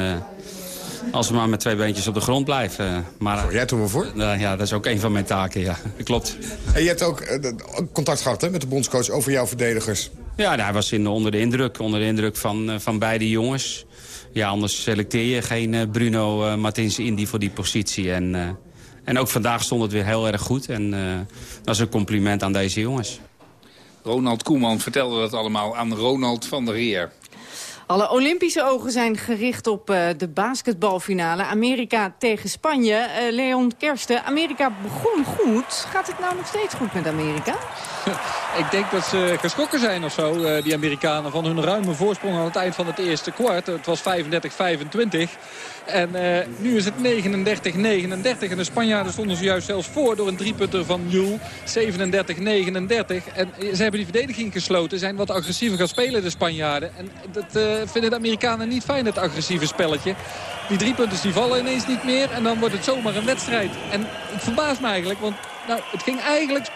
als we maar met twee beentjes op de grond blijven. Maar, Voor jij toch wel voor? Uh, ja, dat is ook een van mijn taken, ja. [laughs] Klopt. En je hebt ook uh, contact gehad hè, met de bondscoach over jouw verdedigers. Ja, hij was in, onder de indruk. Onder de indruk van, uh, van beide jongens. Ja, anders selecteer je geen Bruno Martins Indy voor die positie. En, en ook vandaag stond het weer heel erg goed. En dat is een compliment aan deze jongens. Ronald Koeman vertelde dat allemaal aan Ronald van der Heer. Alle Olympische ogen zijn gericht op uh, de basketbalfinale. Amerika tegen Spanje. Uh, Leon Kersten, Amerika begon goed. Gaat het nou nog steeds goed met Amerika? [laughs] Ik denk dat ze geschrokken zijn of zo, uh, die Amerikanen... van hun ruime voorsprong aan het eind van het eerste kwart. Het was 35-25. En uh, nu is het 39-39. En de Spanjaarden stonden zojuist zelfs voor door een driepunter van Jul. 37-39. En ze hebben die verdediging gesloten. Zijn wat agressiever gaan spelen, de Spanjaarden. En dat vinden de Amerikanen niet fijn, het agressieve spelletje. Die driepunters die vallen ineens niet meer. En dan wordt het zomaar een wedstrijd. En het verbaast me eigenlijk, want nou, het ging eigenlijk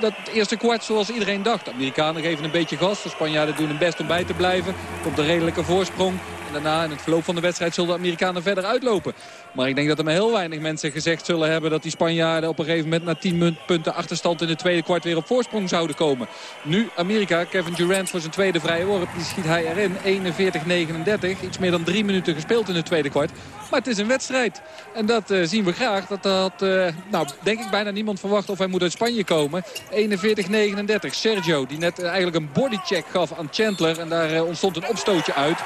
dat eerste kwart zoals iedereen dacht. De Amerikanen geven een beetje gas. De Spanjaarden doen hun best om bij te blijven. Komt een redelijke voorsprong. En daarna in het verloop van de wedstrijd zullen de Amerikanen verder uitlopen. Maar ik denk dat er maar heel weinig mensen gezegd zullen hebben... dat die Spanjaarden op een gegeven moment na 10 punten achterstand... in het tweede kwart weer op voorsprong zouden komen. Nu Amerika, Kevin Durant voor zijn tweede vrije worp. Die schiet hij erin, 41-39. Iets meer dan drie minuten gespeeld in het tweede kwart. Maar het is een wedstrijd. En dat uh, zien we graag. Dat had, uh, nou, denk ik, bijna niemand verwacht of hij moet uit Spanje komen. 41-39. Sergio, die net uh, eigenlijk een bodycheck gaf aan Chandler. En daar ontstond een opstootje uit.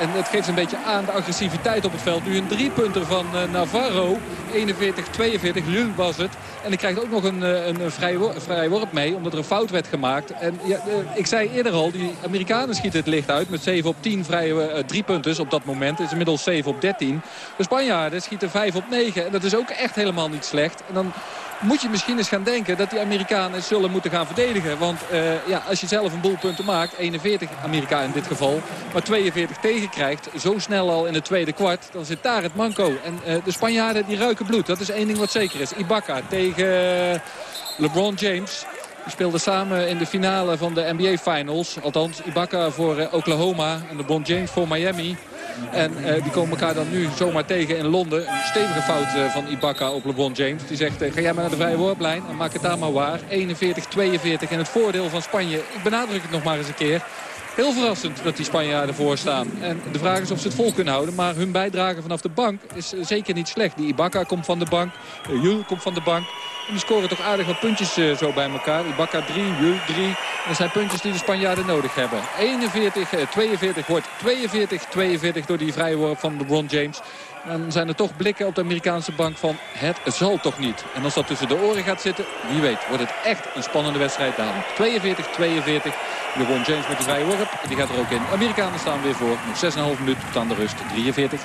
En het geeft een beetje aan de agressiviteit op het veld. Nu een driepunter van Navarro. 41-42. Lul was het. En hij krijgt ook nog een, een, een vrij, vrij worp mee. Omdat er een fout werd gemaakt. En uh, ik zei eerder al. Die Amerikanen schieten het licht uit. Met 7 op 10 vrije uh, driepunters op dat moment. Het is inmiddels 7 op 13. De Spanjaarden schieten 5 op 9. En dat is ook echt helemaal niet slecht. En dan moet je misschien eens gaan denken dat die Amerikanen zullen moeten gaan verdedigen. Want uh, ja, als je zelf een boel punten maakt, 41 Amerika in dit geval, maar 42 tegenkrijgt, zo snel al in het tweede kwart, dan zit daar het manco. En uh, de Spanjaarden die ruiken bloed, dat is één ding wat zeker is. Ibaka tegen LeBron James. Die speelden samen in de finale van de NBA Finals. Althans, Ibaka voor Oklahoma en LeBron James voor Miami. En uh, die komen elkaar dan nu zomaar tegen in Londen. Een stevige fout uh, van Ibaka op LeBron James. Die zegt, uh, ga jij maar naar de vrije worplijn en maak het daar maar waar. 41-42 en het voordeel van Spanje. Ik benadruk het nog maar eens een keer. Heel verrassend dat die Spanjaarden voorstaan. En de vraag is of ze het vol kunnen houden. Maar hun bijdrage vanaf de bank is zeker niet slecht. Die Ibaka komt van de bank. Jul komt van de bank. En die scoren toch aardig wat puntjes uh, zo bij elkaar. Ibaka 3, Jul 3. Dat zijn puntjes die de Spanjaarden nodig hebben. 41, uh, 42 wordt 42, 42 door die vrije worp van LeBron James. Dan zijn er toch blikken op de Amerikaanse bank van het zal toch niet. En als dat tussen de oren gaat zitten, wie weet, wordt het echt een spannende wedstrijd dadelijk. 42, 42. LeBron James met de vrije worp. Die gaat er ook in. Amerikanen staan weer voor. Nog 6,5 minuten tot aan de rust. 43,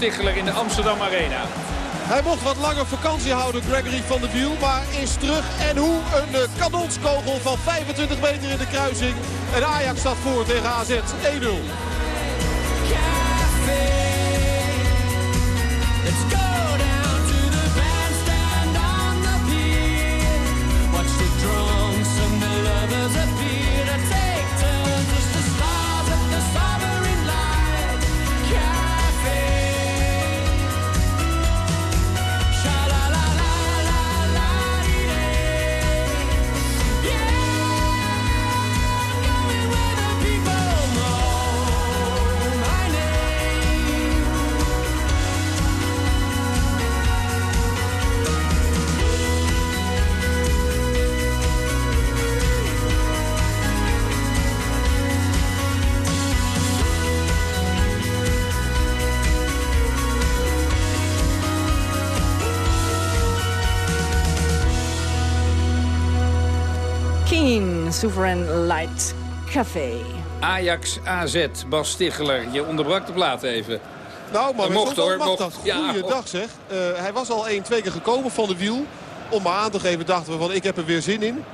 Stichler in de Amsterdam Arena. Hij mocht wat langer vakantie houden, Gregory van der Wiel. Maar is terug. En hoe een uh, kanonskogel van 25 meter in de kruising. En Ajax staat voor tegen AZ 1-0. Sovereign Light Café. Ajax AZ, Bas Stichler. Je onderbrak de plaat even. Nou, maar Dat mocht, hoor, Mag mocht. dat. Ja, Goeiedag zeg. Eh, hij was al één, twee keer gekomen van de wiel. Om maar aan te geven dachten we van ik heb er weer zin in.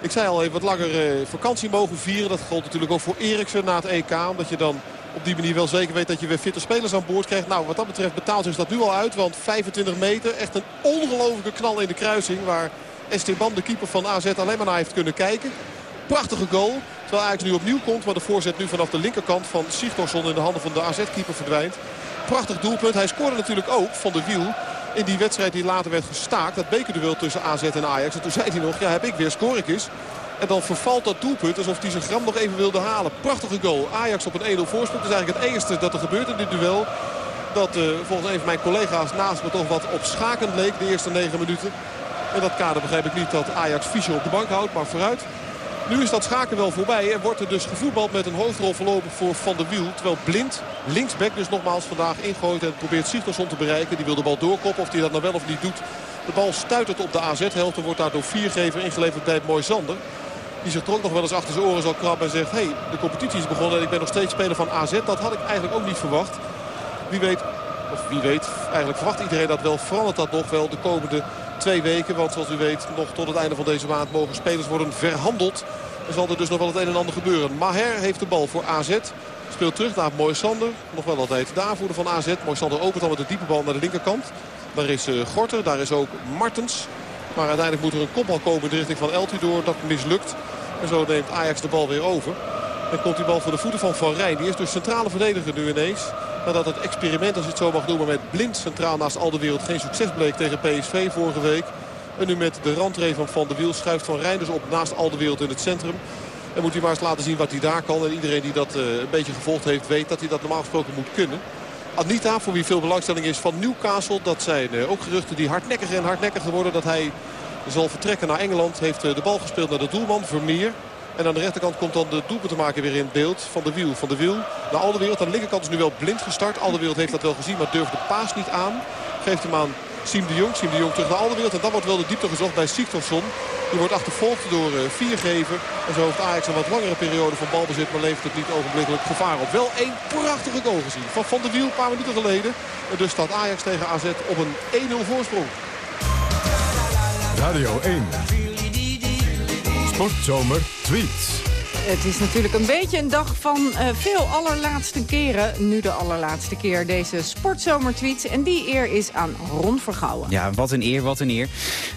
Ik zei al even wat langer eh, vakantie mogen vieren. Dat gold natuurlijk ook voor Eriksen na het EK. Omdat je dan op die manier wel zeker weet dat je weer fitte spelers aan boord krijgt. Nou, wat dat betreft betaalt zich dat nu al uit. Want 25 meter, echt een ongelofelijke knal in de kruising. Waar Esteban, de keeper van AZ, alleen maar naar heeft kunnen kijken. Prachtige goal. Terwijl Ajax nu opnieuw komt. Maar de voorzet nu vanaf de linkerkant van Sigtorsson in de handen van de AZ-keeper verdwijnt. Prachtig doelpunt. Hij scoorde natuurlijk ook van de wiel in die wedstrijd die later werd gestaakt. Dat bekerduel tussen AZ en Ajax. En toen zei hij nog, ja heb ik weer scorikjes. En dan vervalt dat doelpunt alsof hij zijn gram nog even wilde halen. Prachtige goal. Ajax op een 1-0 voorsprong. Dat is eigenlijk het eerste dat er gebeurt in dit duel. Dat eh, volgens een van mijn collega's naast me toch wat opschakend leek de eerste negen minuten. In dat kader begrijp ik niet dat Ajax Fischer op de bank houdt, maar vooruit. Nu is dat schaken wel voorbij en wordt er dus gevoetbald met een hoofdrol voorlopig voor Van der Wiel. Terwijl Blind, linksback dus nogmaals vandaag ingooit en probeert Sigtorsson te bereiken. Die wil de bal doorkoppen of hij dat nou wel of niet doet. De bal stuitert op de AZ-helft en wordt daar door Viergever ingeleverd bij Mooi Zander. Die zich ook nog wel eens achter zijn oren zal krabben en zegt... hé, hey, de competitie is begonnen en ik ben nog steeds speler van AZ. Dat had ik eigenlijk ook niet verwacht. Wie weet, of wie weet, eigenlijk verwacht iedereen dat wel. Verandert dat nog wel de komende twee weken. Want zoals u weet, nog tot het einde van deze maand mogen spelers worden verhandeld. Er zal er dus nog wel het een en ander gebeuren. Maher heeft de bal voor AZ. Speelt terug naar Mooi Sander. Nog wel altijd de aanvoerder van AZ. Mooi Sander opent dan met de diepe bal naar de linkerkant. Daar is eh, Gorter, daar is ook Martens. Maar uiteindelijk moet er een kopbal komen in de richting van Eltidoor. Dat mislukt. En zo neemt Ajax de bal weer over. En komt die bal voor de voeten van Van Rijn. Die is dus centrale verdediger nu ineens. Nadat het experiment, als je het zo mag noemen, met blind centraal naast al de wereld geen succes bleek tegen PSV vorige week. En nu met de randree van Van der Wiel schuift Van Rijn dus op naast al de wereld in het centrum. En moet hij maar eens laten zien wat hij daar kan. En iedereen die dat eh, een beetje gevolgd heeft weet dat hij dat normaal gesproken moet kunnen. Anita, voor wie veel belangstelling is van Newcastle. Dat zijn eh, ook geruchten die hardnekkiger en hardnekkiger worden. Dat hij zal vertrekken naar Engeland. Heeft eh, de bal gespeeld naar de doelman, Vermeer. En aan de rechterkant komt dan de doelpuntenmaker weer in beeld. Van de wiel, van de wiel. Naar Alderwereld. Aan de linkerkant is nu wel blind gestart. Alderwereld heeft dat wel gezien, maar durft de paas niet aan. Geeft hem aan Siem de Jong. Siem de Jong terug naar Alderwereld. En dan wordt wel de diepte gezocht bij Sigtorsson. Die wordt achtervolgd door uh, Viergever. En zo heeft Ajax een wat langere periode van balbezit. Maar levert het niet ogenblikkelijk gevaar op. Wel één prachtige goal gezien. Van Van der Wiel een paar minuten geleden. En dus staat Ajax tegen AZ op een 1-0 voorsprong. Radio 1. Sportzomer tweets. Het is natuurlijk een beetje een dag van uh, veel allerlaatste keren. Nu de allerlaatste keer deze sportzomertweets. En die eer is aan Ron Vergouwen. Ja, wat een eer, wat een eer.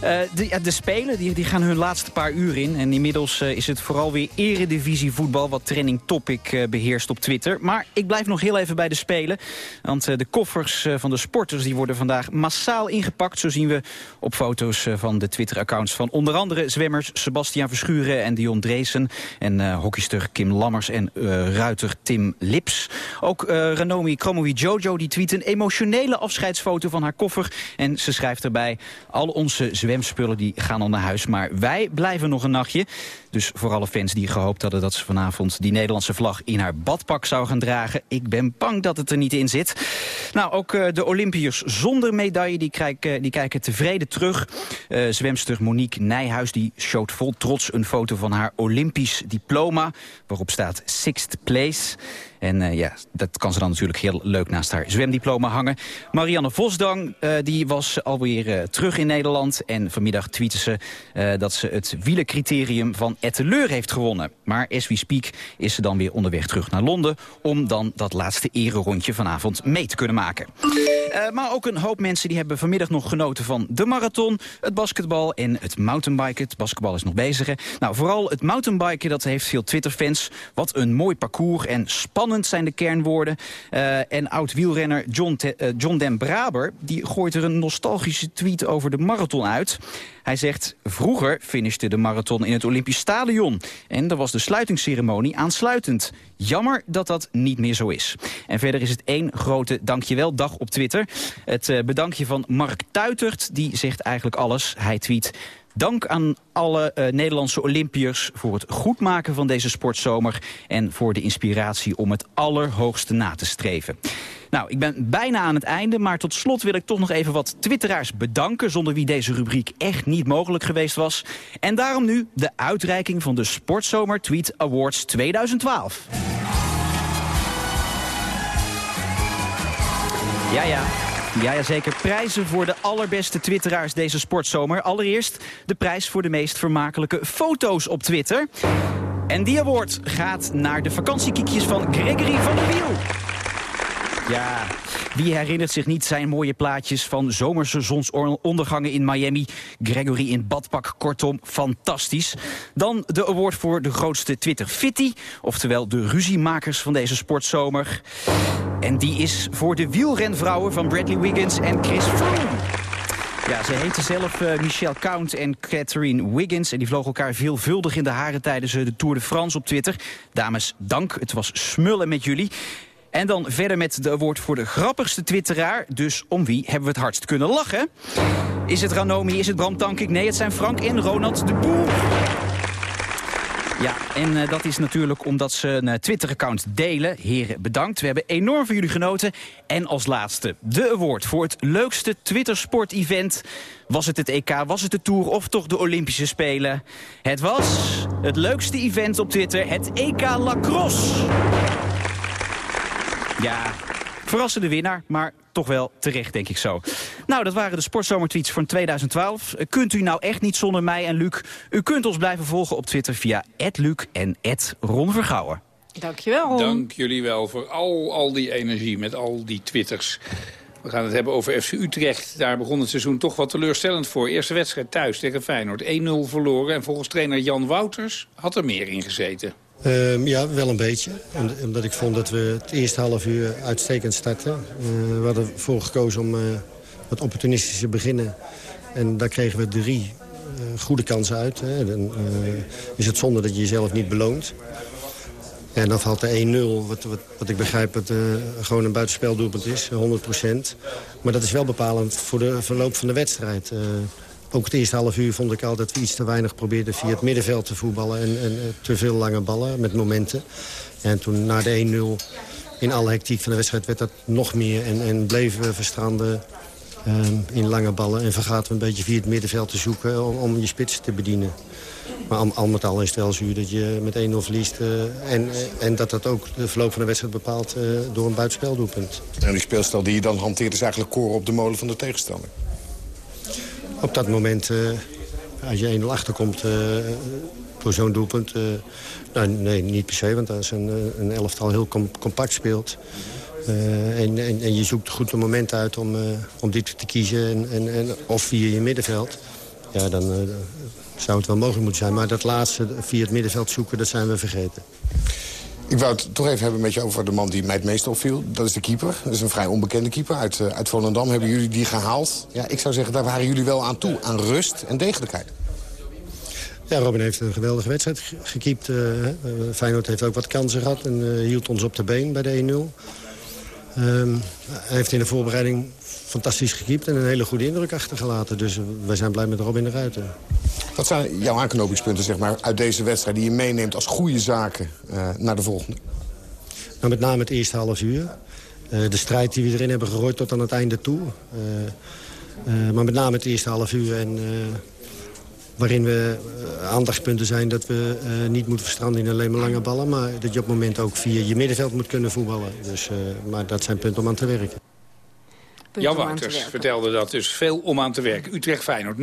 Uh, de, de Spelen die, die gaan hun laatste paar uur in. En inmiddels uh, is het vooral weer eredivisie voetbal... wat trending topic beheerst op Twitter. Maar ik blijf nog heel even bij de Spelen. Want de koffers van de sporters die worden vandaag massaal ingepakt. Zo zien we op foto's van de Twitter-accounts van onder andere zwemmers... Sebastian Verschuren en Dion Dreesen... En hockeyster Kim Lammers en uh, ruiter Tim Lips. Ook uh, Ranomi Kromowi Jojo die tweet een emotionele afscheidsfoto van haar koffer. En ze schrijft erbij, al onze zwemspullen die gaan al naar huis, maar wij blijven nog een nachtje. Dus voor alle fans die gehoopt hadden dat ze vanavond die Nederlandse vlag in haar badpak zou gaan dragen. Ik ben bang dat het er niet in zit. Nou, ook uh, de Olympiërs zonder medaille die kijken, die kijken tevreden terug. Uh, zwemster Monique Nijhuis die showt vol trots een foto van haar Olympisch diploma. Waarop staat sixth place. En uh, ja, dat kan ze dan natuurlijk heel leuk naast haar zwemdiploma hangen. Marianne Vosdang uh, die was alweer uh, terug in Nederland. En vanmiddag tweette ze dat ze het wielencriterium van Etteleur heeft gewonnen. Maar as we speak is ze dan weer onderweg terug naar Londen... om dan dat laatste ererondje vanavond mee te kunnen maken. Maar ook een hoop mensen die hebben vanmiddag nog genoten van de marathon... het basketbal en het mountainbiken. Het basketbal is nog bezig. Nou, vooral het mountainbiken dat heeft veel Twitter-fans. Wat een mooi parcours en spannend zijn de kernwoorden. Uh, en oud-wielrenner John, Te uh, John Den Braber die gooit er een nostalgische tweet over de marathon uit. Hij zegt, vroeger finishte de marathon in het Olympisch Stadion. En daar was de sluitingsceremonie aansluitend. Jammer dat dat niet meer zo is. En verder is het één grote dankjewel dag op Twitter. Het uh, bedankje van Mark Tuitert, die zegt eigenlijk alles. Hij tweet... Dank aan alle uh, Nederlandse Olympiërs voor het goedmaken van deze sportzomer... en voor de inspiratie om het allerhoogste na te streven. Nou, ik ben bijna aan het einde, maar tot slot wil ik toch nog even wat twitteraars bedanken... zonder wie deze rubriek echt niet mogelijk geweest was. En daarom nu de uitreiking van de Sportzomer Tweet Awards 2012. Ja, ja. Ja, zeker. Prijzen voor de allerbeste twitteraars deze sportzomer. Allereerst de prijs voor de meest vermakelijke foto's op Twitter. En die award gaat naar de vakantiekiekjes van Gregory van der Wiel. Ja, wie herinnert zich niet zijn mooie plaatjes van zomerse zonsondergangen in Miami? Gregory in badpak, kortom, fantastisch. Dan de award voor de grootste Twitter-fitty, oftewel de ruziemakers van deze sportzomer. En die is voor de wielrenvrouwen van Bradley Wiggins en Chris Froome. Ja, ze heten zelf uh, Michelle Count en Catherine Wiggins. En die vlogen elkaar veelvuldig in de haren tijdens uh, de Tour de France op Twitter. Dames, dank. Het was smullen met jullie. En dan verder met de award voor de grappigste twitteraar. Dus om wie hebben we het hardst kunnen lachen? Is het Ranomi, is het Bram Tankik? Nee, het zijn Frank en Ronald de Boer. Ja, en uh, dat is natuurlijk omdat ze een uh, Twitter-account delen. Heren, bedankt. We hebben enorm van jullie genoten. En als laatste, de award voor het leukste Twitter-sport-event. Was het het EK, was het de Tour of toch de Olympische Spelen? Het was het leukste event op Twitter, het EK Lacrosse. Ja, verrassende winnaar, maar toch wel terecht, denk ik zo. Nou, dat waren de sportzomertweets van 2012. Kunt u nou echt niet zonder mij en Luc? U kunt ons blijven volgen op Twitter via @luc en Ron Vergouwen. Dankjewel, Ron. Dank jullie wel voor al, al die energie met al die twitters. We gaan het hebben over FC Utrecht. Daar begon het seizoen toch wat teleurstellend voor. Eerste wedstrijd thuis tegen Feyenoord. 1-0 verloren. En volgens trainer Jan Wouters had er meer in gezeten. Uh, ja, wel een beetje. Omdat ik vond dat we het eerste half uur uitstekend starten. Uh, we hadden ervoor gekozen om uh, wat opportunistisch te beginnen. En daar kregen we drie goede kansen uit. Hè. Dan is het zonde dat je jezelf niet beloont. En dan valt de 1-0, wat, wat, wat, ik begrijp dat gewoon een buitenspeldoelpunt is, 100% Maar dat is wel bepalend voor de verloop van de wedstrijd. Ook het eerste half uur vond ik al dat we iets te weinig probeerden via het middenveld te voetballen. En, en te veel lange ballen met momenten. En toen na de 1-0 in alle hectiek van de wedstrijd werd dat nog meer. En, en bleven we verstranden um, in lange ballen. En vergaten we een beetje via het middenveld te zoeken om, je spits te bedienen. Maar al, al, met al is het wel zuur dat je met 1-0 verliest. Uh, en, en dat dat ook de verloop van de wedstrijd bepaalt door een buitenspeldoelpunt. En die speelstijl die je dan hanteert is eigenlijk koren op de molen van de tegenstander. Op dat moment, uh, als je 1-0 achterkomt uh, voor zo'n doelpunt... Uh, nou, nee, niet per se, want als een, een elftal heel com compact speelt... En, en, en, je zoekt goed een moment uit om, om dit te kiezen... En, en, en, of via je middenveld, ja, dan zou het wel mogelijk moeten zijn. Maar dat laatste, via het middenveld zoeken, dat zijn we vergeten. Ik wou het toch even hebben met je over de man die mij het meest opviel. Dat is de keeper. Dat is een vrij onbekende keeper uit, uh, uit Volendam. Hebben jullie die gehaald? Ja, ik zou zeggen, daar waren jullie wel aan toe. Aan rust en degelijkheid. Ja, Robin heeft een geweldige wedstrijd gekiept. Uh, Feyenoord heeft ook wat kansen gehad en hield ons op de been bij de 1-0. Um, hij heeft in de voorbereiding fantastisch gekiept en een hele goede indruk achtergelaten. Dus wij zijn blij met Robin de Ruiter. Wat zijn jouw aanknopingspunten zeg maar, uit deze wedstrijd... die je meeneemt als goede zaken uh, naar de volgende? Nou, met name het eerste half uur. Uh, de strijd die we erin hebben gegooid tot aan het einde toe. Uh, maar met name het eerste half uur. En, waarin we aandachtspunten zijn dat we niet moeten verstranden in alleen maar lange ballen. Maar dat je op het moment ook via je middenveld moet kunnen voetballen. Dus, maar dat zijn punten om aan te werken. Jan Wouters vertelde dat dus veel om aan te werken. Utrecht-Feyenoord 0-1.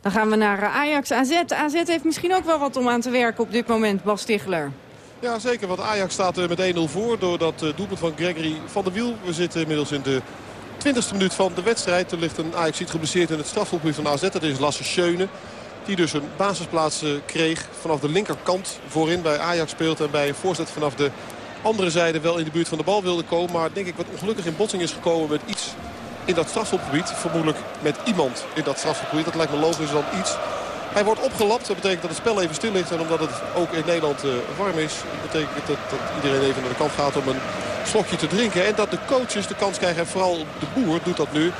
Dan gaan we naar Ajax AZ. AZ heeft misschien ook wel wat om aan te werken op dit moment, Bas Stigler. Ja, zeker. Want Ajax staat er met 1-0 voor door dat doelpunt van Gregory van der Wiel. We zitten inmiddels in de 20e minuut van de wedstrijd. Er ligt een Ajax ziet geblesseerd in het strafgebied van AZ. Dat is Lasse Schöne. Die dus een basisplaats kreeg vanaf de linkerkant voorin bij Ajax speelt. En bij een voorzet vanaf de andere zijde wel in de buurt van de bal wilde komen. Maar denk ik wat ongelukkig in botsing is gekomen met iets in dat strafschopgebied. Vermoedelijk met iemand in dat strafschopgebied. Dat lijkt me logisch dan iets. Hij wordt opgelapt. Dat betekent dat het spel even stil ligt. En omdat het ook in Nederland uh, warm is, betekent dat, dat iedereen even naar de kant gaat om een slokje te drinken. En dat de coaches de kans krijgen. En vooral de boer doet dat nu.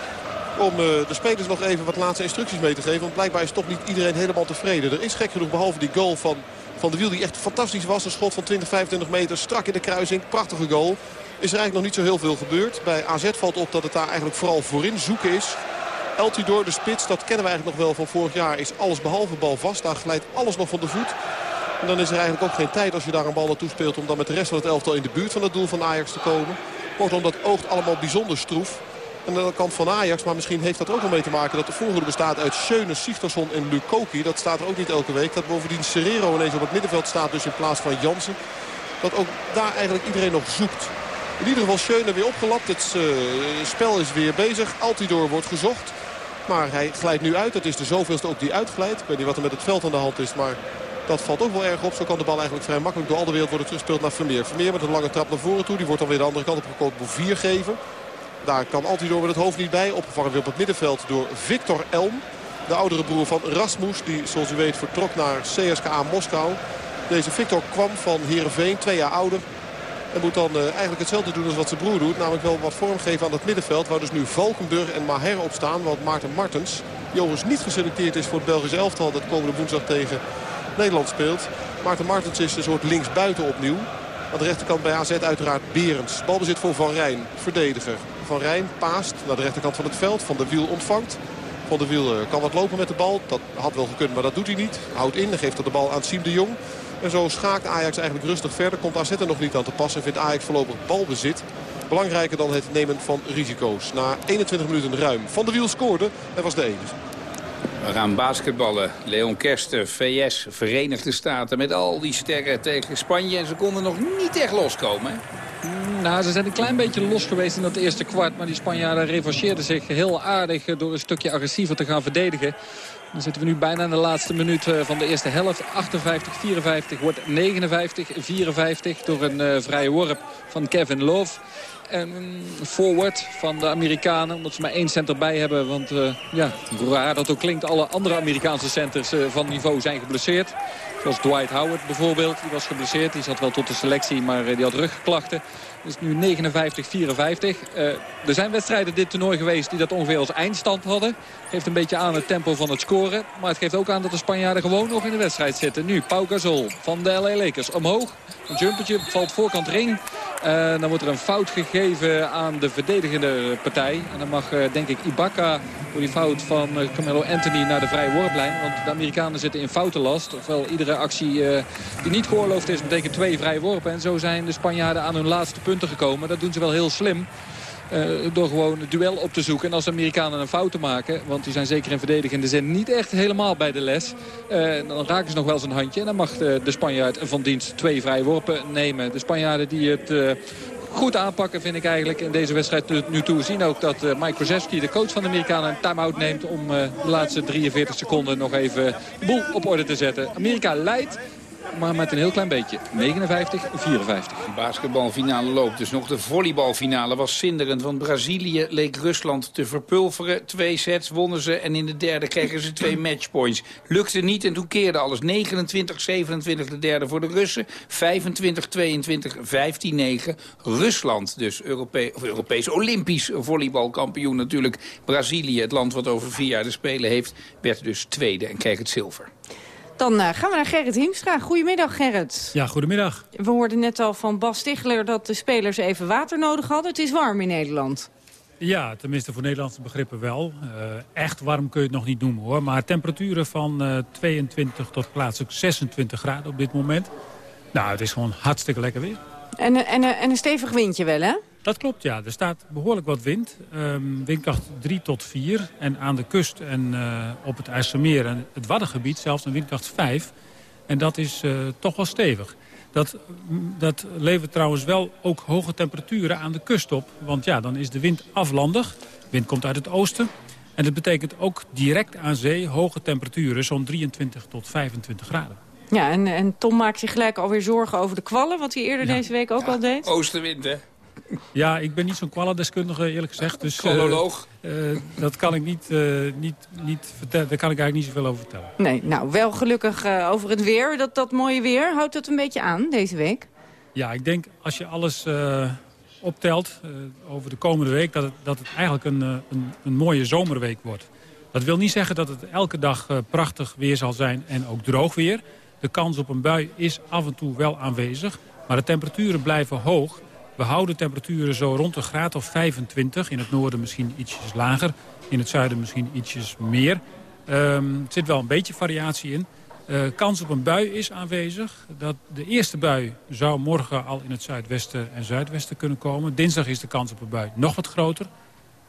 Om uh, de spelers nog even wat laatste instructies mee te geven. Want blijkbaar is toch niet iedereen helemaal tevreden. Er is gek genoeg behalve die goal van van de Wiel die echt fantastisch was. Een schot van 20, 25 meter strak in de kruising. Prachtige goal. Is er eigenlijk nog niet zo heel veel gebeurd. Bij AZ valt op dat het daar eigenlijk vooral voorin zoeken is. Eltidoor, de spits, dat kennen we eigenlijk nog wel van vorig jaar. Is alles behalve bal vast. Daar glijdt alles nog van de voet. En dan is er eigenlijk ook geen tijd als je daar een bal naartoe speelt... om dan met de rest van het elftal in de buurt van het doel van Ajax te komen. Kortom, dat oogt allemaal bijzonder stroef. En aan de kant van Ajax, maar misschien heeft dat ook wel mee te maken... dat de voorhoede bestaat uit Schöne, Sigtorsson en Lukoki. Dat staat er ook niet elke week. Dat bovendien Serrero ineens op het middenveld staat, dus in plaats van Jansen. Dat ook daar eigenlijk iedereen nog zoekt. In ieder geval Schöne weer opgelapt. Het uh, spel is weer bezig. Altidor wordt gezocht. Maar hij glijdt nu uit. Het is de zoveelste ook die uitglijdt. Ik weet niet wat er met het veld aan de hand is, maar... Dat valt ook wel erg op. Zo kan de bal eigenlijk vrij makkelijk door al de wereld worden teruggespeeld naar Vermeer. Vermeer met een lange trap naar voren toe. Die wordt dan weer de andere kant op voor 4 geven. Daar kan Altidor met het hoofd niet bij. Opgevangen weer op het middenveld door Victor Elm. De oudere broer van Rasmus. Die zoals u weet vertrok naar CSKA Moskou. Deze Victor kwam van Heerenveen. Twee jaar ouder. En moet dan uh, eigenlijk hetzelfde doen als wat zijn broer doet. Namelijk wel wat vorm geven aan het middenveld. Waar dus nu Valkenburg en Maher op staan. Want Maarten Martens, die overigens niet geselecteerd is voor het Belgische elftal. Dat komende woensdag tegen Nederland speelt. Maarten Martens is een soort linksbuiten opnieuw. Aan de rechterkant bij AZ uiteraard Berends. Balbezit voor Van Rijn, verdediger. Van Rijn paast naar de rechterkant van het veld. Van de Wiel ontvangt. Van de Wiel eh, kan wat lopen met de bal. Dat had wel gekund, maar dat doet hij niet. Houdt in, geeft hij de bal aan Siem de Jong. En zo schaakt Ajax eigenlijk rustig verder. Komt AZ er nog niet aan te passen. En vindt Ajax voorlopig balbezit. Belangrijker dan het nemen van risico's. Na 21 minuten ruim. Van de Wiel scoorde en was de enige. We gaan basketballen. Leon Kersten, VS, Verenigde Staten. Met al die sterren tegen Spanje. En ze konden nog niet echt loskomen. Nou, ze zijn een klein beetje los geweest in dat eerste kwart. Maar die Spanjaarden revancheerden zich heel aardig door een stukje agressiever te gaan verdedigen. Dan zitten we nu bijna in de laatste minuut eh, van de eerste helft. 58-54 wordt 59-54 door een uh, vrije worp van Kevin Love. En een forward van de Amerikanen, omdat ze maar één center bij hebben. Want ja, raar dat ook klinkt, alle andere Amerikaanse centers van niveau zijn geblesseerd. Zoals Dwight Howard bijvoorbeeld, die was geblesseerd. Die zat wel tot de selectie, maar die had rugklachten. Het is nu 59-54. Uh, er zijn wedstrijden dit toernooi geweest die dat ongeveer als eindstand hadden. Geeft een beetje aan het tempo van het scoren. Maar het geeft ook aan dat de Spanjaarden gewoon nog in de wedstrijd zitten. Nu Pau Gasol van de LA Lakers omhoog. Een jumpertje valt voorkant ring. Uh, dan wordt er een fout gegeven aan de verdedigende partij. En dan mag uh, denk ik Ibaka door die fout van Carmelo Anthony naar de vrije worplijn. Want de Amerikanen zitten in foutenlast. Ofwel iedere actie die niet geoorloofd is betekent twee vrije worpen. En zo zijn de Spanjaarden aan hun laatste punten gekomen. Dat doen ze wel heel slim. Uh, door gewoon het duel op te zoeken. En als de Amerikanen een fout te maken... want die zijn zeker in verdedigende zin niet echt helemaal bij de les... Uh, dan raken ze nog wel zijn handje. En dan mag de, de Spanjaard van dienst twee vrije worpen nemen. De Spanjaarden die het... Goed aanpakken vind ik eigenlijk in deze wedstrijd nu toe. Zien ook dat Mike Krzyzewski, de coach van de Amerikanen, een time-out neemt... om de laatste 43 seconden nog even de boel op orde te zetten. Amerika leidt maar met een heel klein beetje. 59, 54. De basketbalfinale loopt dus nog. De volleybalfinale was zinderend, want Brazilië leek Rusland te verpulveren. Twee sets wonnen ze en in de derde kregen ze twee matchpoints. Lukte niet en toen keerde alles. 29, 27 de derde voor de Russen. 25, 22, 15, 9. Rusland dus, of Europees Olympisch volleybalkampioen natuurlijk. Brazilië, het land wat over vier jaar de Spelen heeft, werd dus tweede en kreeg het zilver. Dan eh, gaan we naar Gerrit Hiemstra. Goedemiddag, Gerrit. Ja, goedemiddag. We hoorden net al van Bas Stigler dat de spelers even water nodig hadden. Het is warm in Nederland. Ja, tenminste voor Nederlandse begrippen wel. Eh, echt warm kun je het nog niet noemen hoor. Maar temperaturen van eh 22 tot plaatselijk 26 graden op dit moment. Nou, het is gewoon hartstikke lekker weer. En, eh, en, eh, en een stevig windje wel, hè? Dat klopt, ja. Er staat behoorlijk wat wind. Ehm, windkracht 3 tot 4. En aan de kust en eh, op het IJsselmeer en het Waddengebied zelfs een windkracht 5. En dat is eh, toch wel stevig. Dat, dat levert trouwens wel ook hoge temperaturen aan de kust op. Want ja, dan is de wind aflandig. De wind komt uit het oosten. En dat betekent ook direct aan zee hoge temperaturen. Zo'n 23 tot 25 graden. Ja, en, en Tom maakt zich gelijk alweer zorgen over de kwallen... wat hij eerder deze week ook al deed. Oostenwind, hè? Ja, ik ben niet zo'n kwallendeskundige eerlijk gezegd. Dus, eh, eh, dat kan ik niet, eh, niet, niet vertellen. Daar kan ik eigenlijk niet zoveel over vertellen. Nee, nou, wel gelukkig eh, over het weer. Dat, dat mooie weer, houdt dat een beetje aan deze week? Ja, ik denk als je alles eh, optelt eh, over de komende week... dat het, dat het eigenlijk een, een, een mooie zomerweek wordt. Dat wil niet zeggen dat het elke dag prachtig weer zal zijn en ook droog weer. De kans op een bui is af en toe wel aanwezig. Maar de temperaturen blijven hoog. We houden temperaturen zo rond de graad of 25. In het noorden misschien ietsjes lager. In het zuiden misschien ietsjes meer. Ehm, er zit wel een beetje variatie in. Eh, kans op een bui is aanwezig. Dat de eerste bui zou morgen al in het zuidwesten en zuidwesten kunnen komen. Dinsdag is de kans op een bui nog wat groter.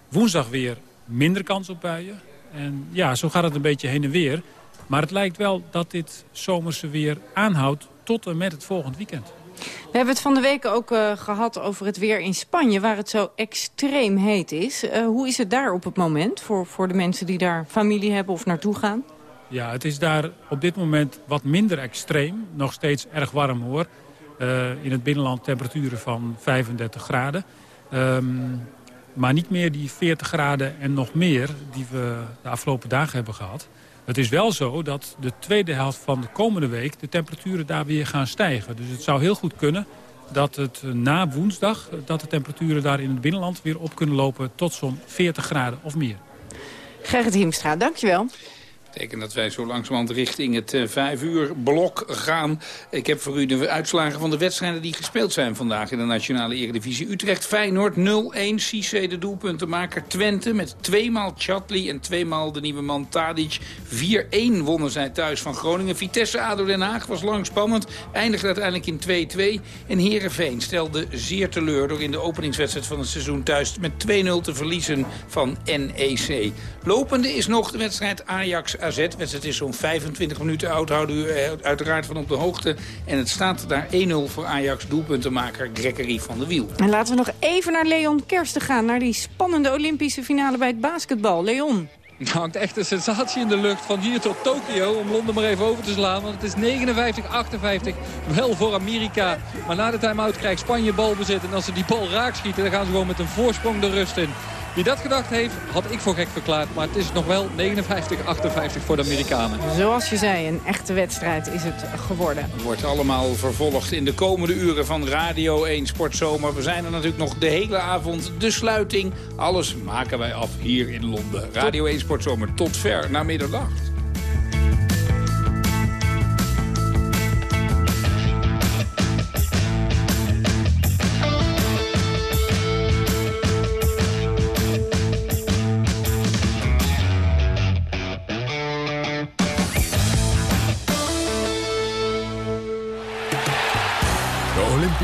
Woensdag weer minder kans op buien. En ja, zo gaat het een beetje heen en weer. Maar het lijkt wel dat dit zomerse weer aanhoudt tot en met het volgend weekend. We hebben het van de week ook eh, gehad over het weer in Spanje... waar het zo extreem heet is. Eh, hoe is het daar op het moment voor, voor de mensen die daar familie hebben of naartoe gaan? Ja, het is daar op dit moment wat minder extreem. Nog steeds erg warm hoor. Eh, in het binnenland temperaturen van 35 graden. Ehm, maar niet meer die 40 graden en nog meer die we de afgelopen dagen hebben gehad. Het is wel zo dat de tweede helft van de komende week de temperaturen daar weer gaan stijgen. Dus het zou heel goed kunnen dat het na woensdag... dat de temperaturen daar in het binnenland weer op kunnen lopen tot zo'n 40 graden of meer. Gerrit Hiemstra, dankjewel. Betekent dat wij zo langzamerhand richting het eh, vijf uur blok gaan. Ik heb voor u de uitslagen van de wedstrijden die gespeeld zijn vandaag in de Nationale Eredivisie. Utrecht Feyenoord 0-1, Cissé de doelpuntenmaker. Twente met tweemaal Chatli en tweemaal de nieuwe man Tadic. 4-1 wonnen zij thuis van Groningen. Vitesse ADO Den Haag was lang spannend. Eindigde uiteindelijk in 2-2. En Herenveen stelde zeer teleur door in de openingswedstrijd van het seizoen thuis met 2-0 te verliezen van NEC. Lopende is nog de wedstrijd Ajax AZ. Wedstrijd is zo'n 25 minuten oud. Houden u eh, uiteraard van op de hoogte. En het staat daar 1-0 voor Ajax doelpuntenmaker Gregory van der Wiel. En laten we nog even naar Leon Kersten gaan... naar die spannende Olympische finale bij het basketbal. Leon. Er hangt echt een sensatie in de lucht van hier tot Tokio. Om Londen maar even over te slaan. Want het is 59-58 wel voor Amerika. Maar na de time-out krijgt Spanje balbezit. En als ze die bal raak schieten, dan gaan ze gewoon met een voorsprong de rust in. Wie dat gedacht heeft, had ik voor gek verklaard. Maar het is nog wel 59-58 voor de Amerikanen. Zoals je zei, een echte wedstrijd is het geworden. Wordt allemaal vervolgd in de komende uren van Radio 1 Sportzomer. We zijn er natuurlijk nog de hele avond. De sluiting, alles maken wij af hier in Londen. Radio 1 Sportzomer tot ver na middernacht.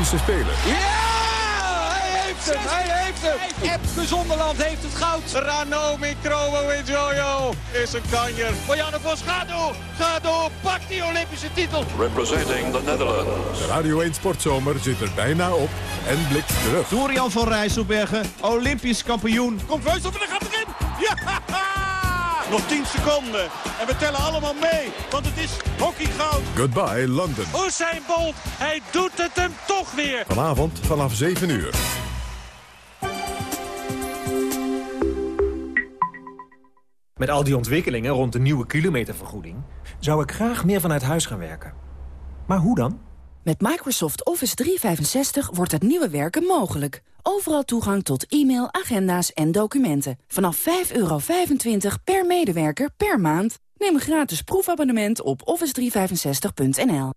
Olympische Spelen. Hij heeft het, hij heeft het. Epke Zonderland heeft het goud. Ranomi Kromowidjojo is een kanjer. Marjane Vos, ga door, ga door, pak die Olympische titel. Representing the Netherlands. De Radio 1 Sportzomer zit er bijna op en blikt terug. Dorian van Rijsselbergen, Olympisch kampioen. Komt Veus op en dan gaat erin. Ja! Nog 10 seconden. En we tellen allemaal mee, want het is hockeygoud. Goodbye London. Usain Bolt, hij doet het hem toch weer. Vanavond vanaf 7 uur. Met al die ontwikkelingen rond de nieuwe kilometervergoeding... zou ik graag meer vanuit huis gaan werken. Maar hoe dan? Met Microsoft Office 365 wordt het nieuwe werken mogelijk. Overal toegang tot e-mail, agenda's en documenten. Vanaf 5,25 per medewerker per maand. Neem een gratis proefabonnement op office365.nl.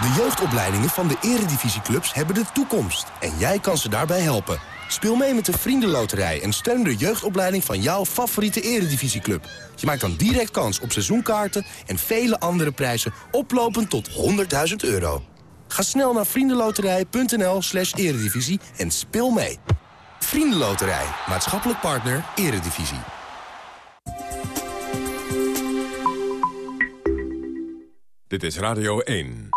De jeugdopleidingen van de eredivisieclubs hebben de toekomst. En jij kan ze daarbij helpen. Speel mee met de Vriendenloterij en steun de jeugdopleiding van jouw favoriete eredivisieclub. Je maakt dan direct kans op seizoenkaarten en vele andere prijzen oplopend tot 100.000 euro. Ga snel naar vriendenloterij.nl slash eredivisie en speel mee. Vriendenloterij, maatschappelijk partner, eredivisie. Dit is Radio 1.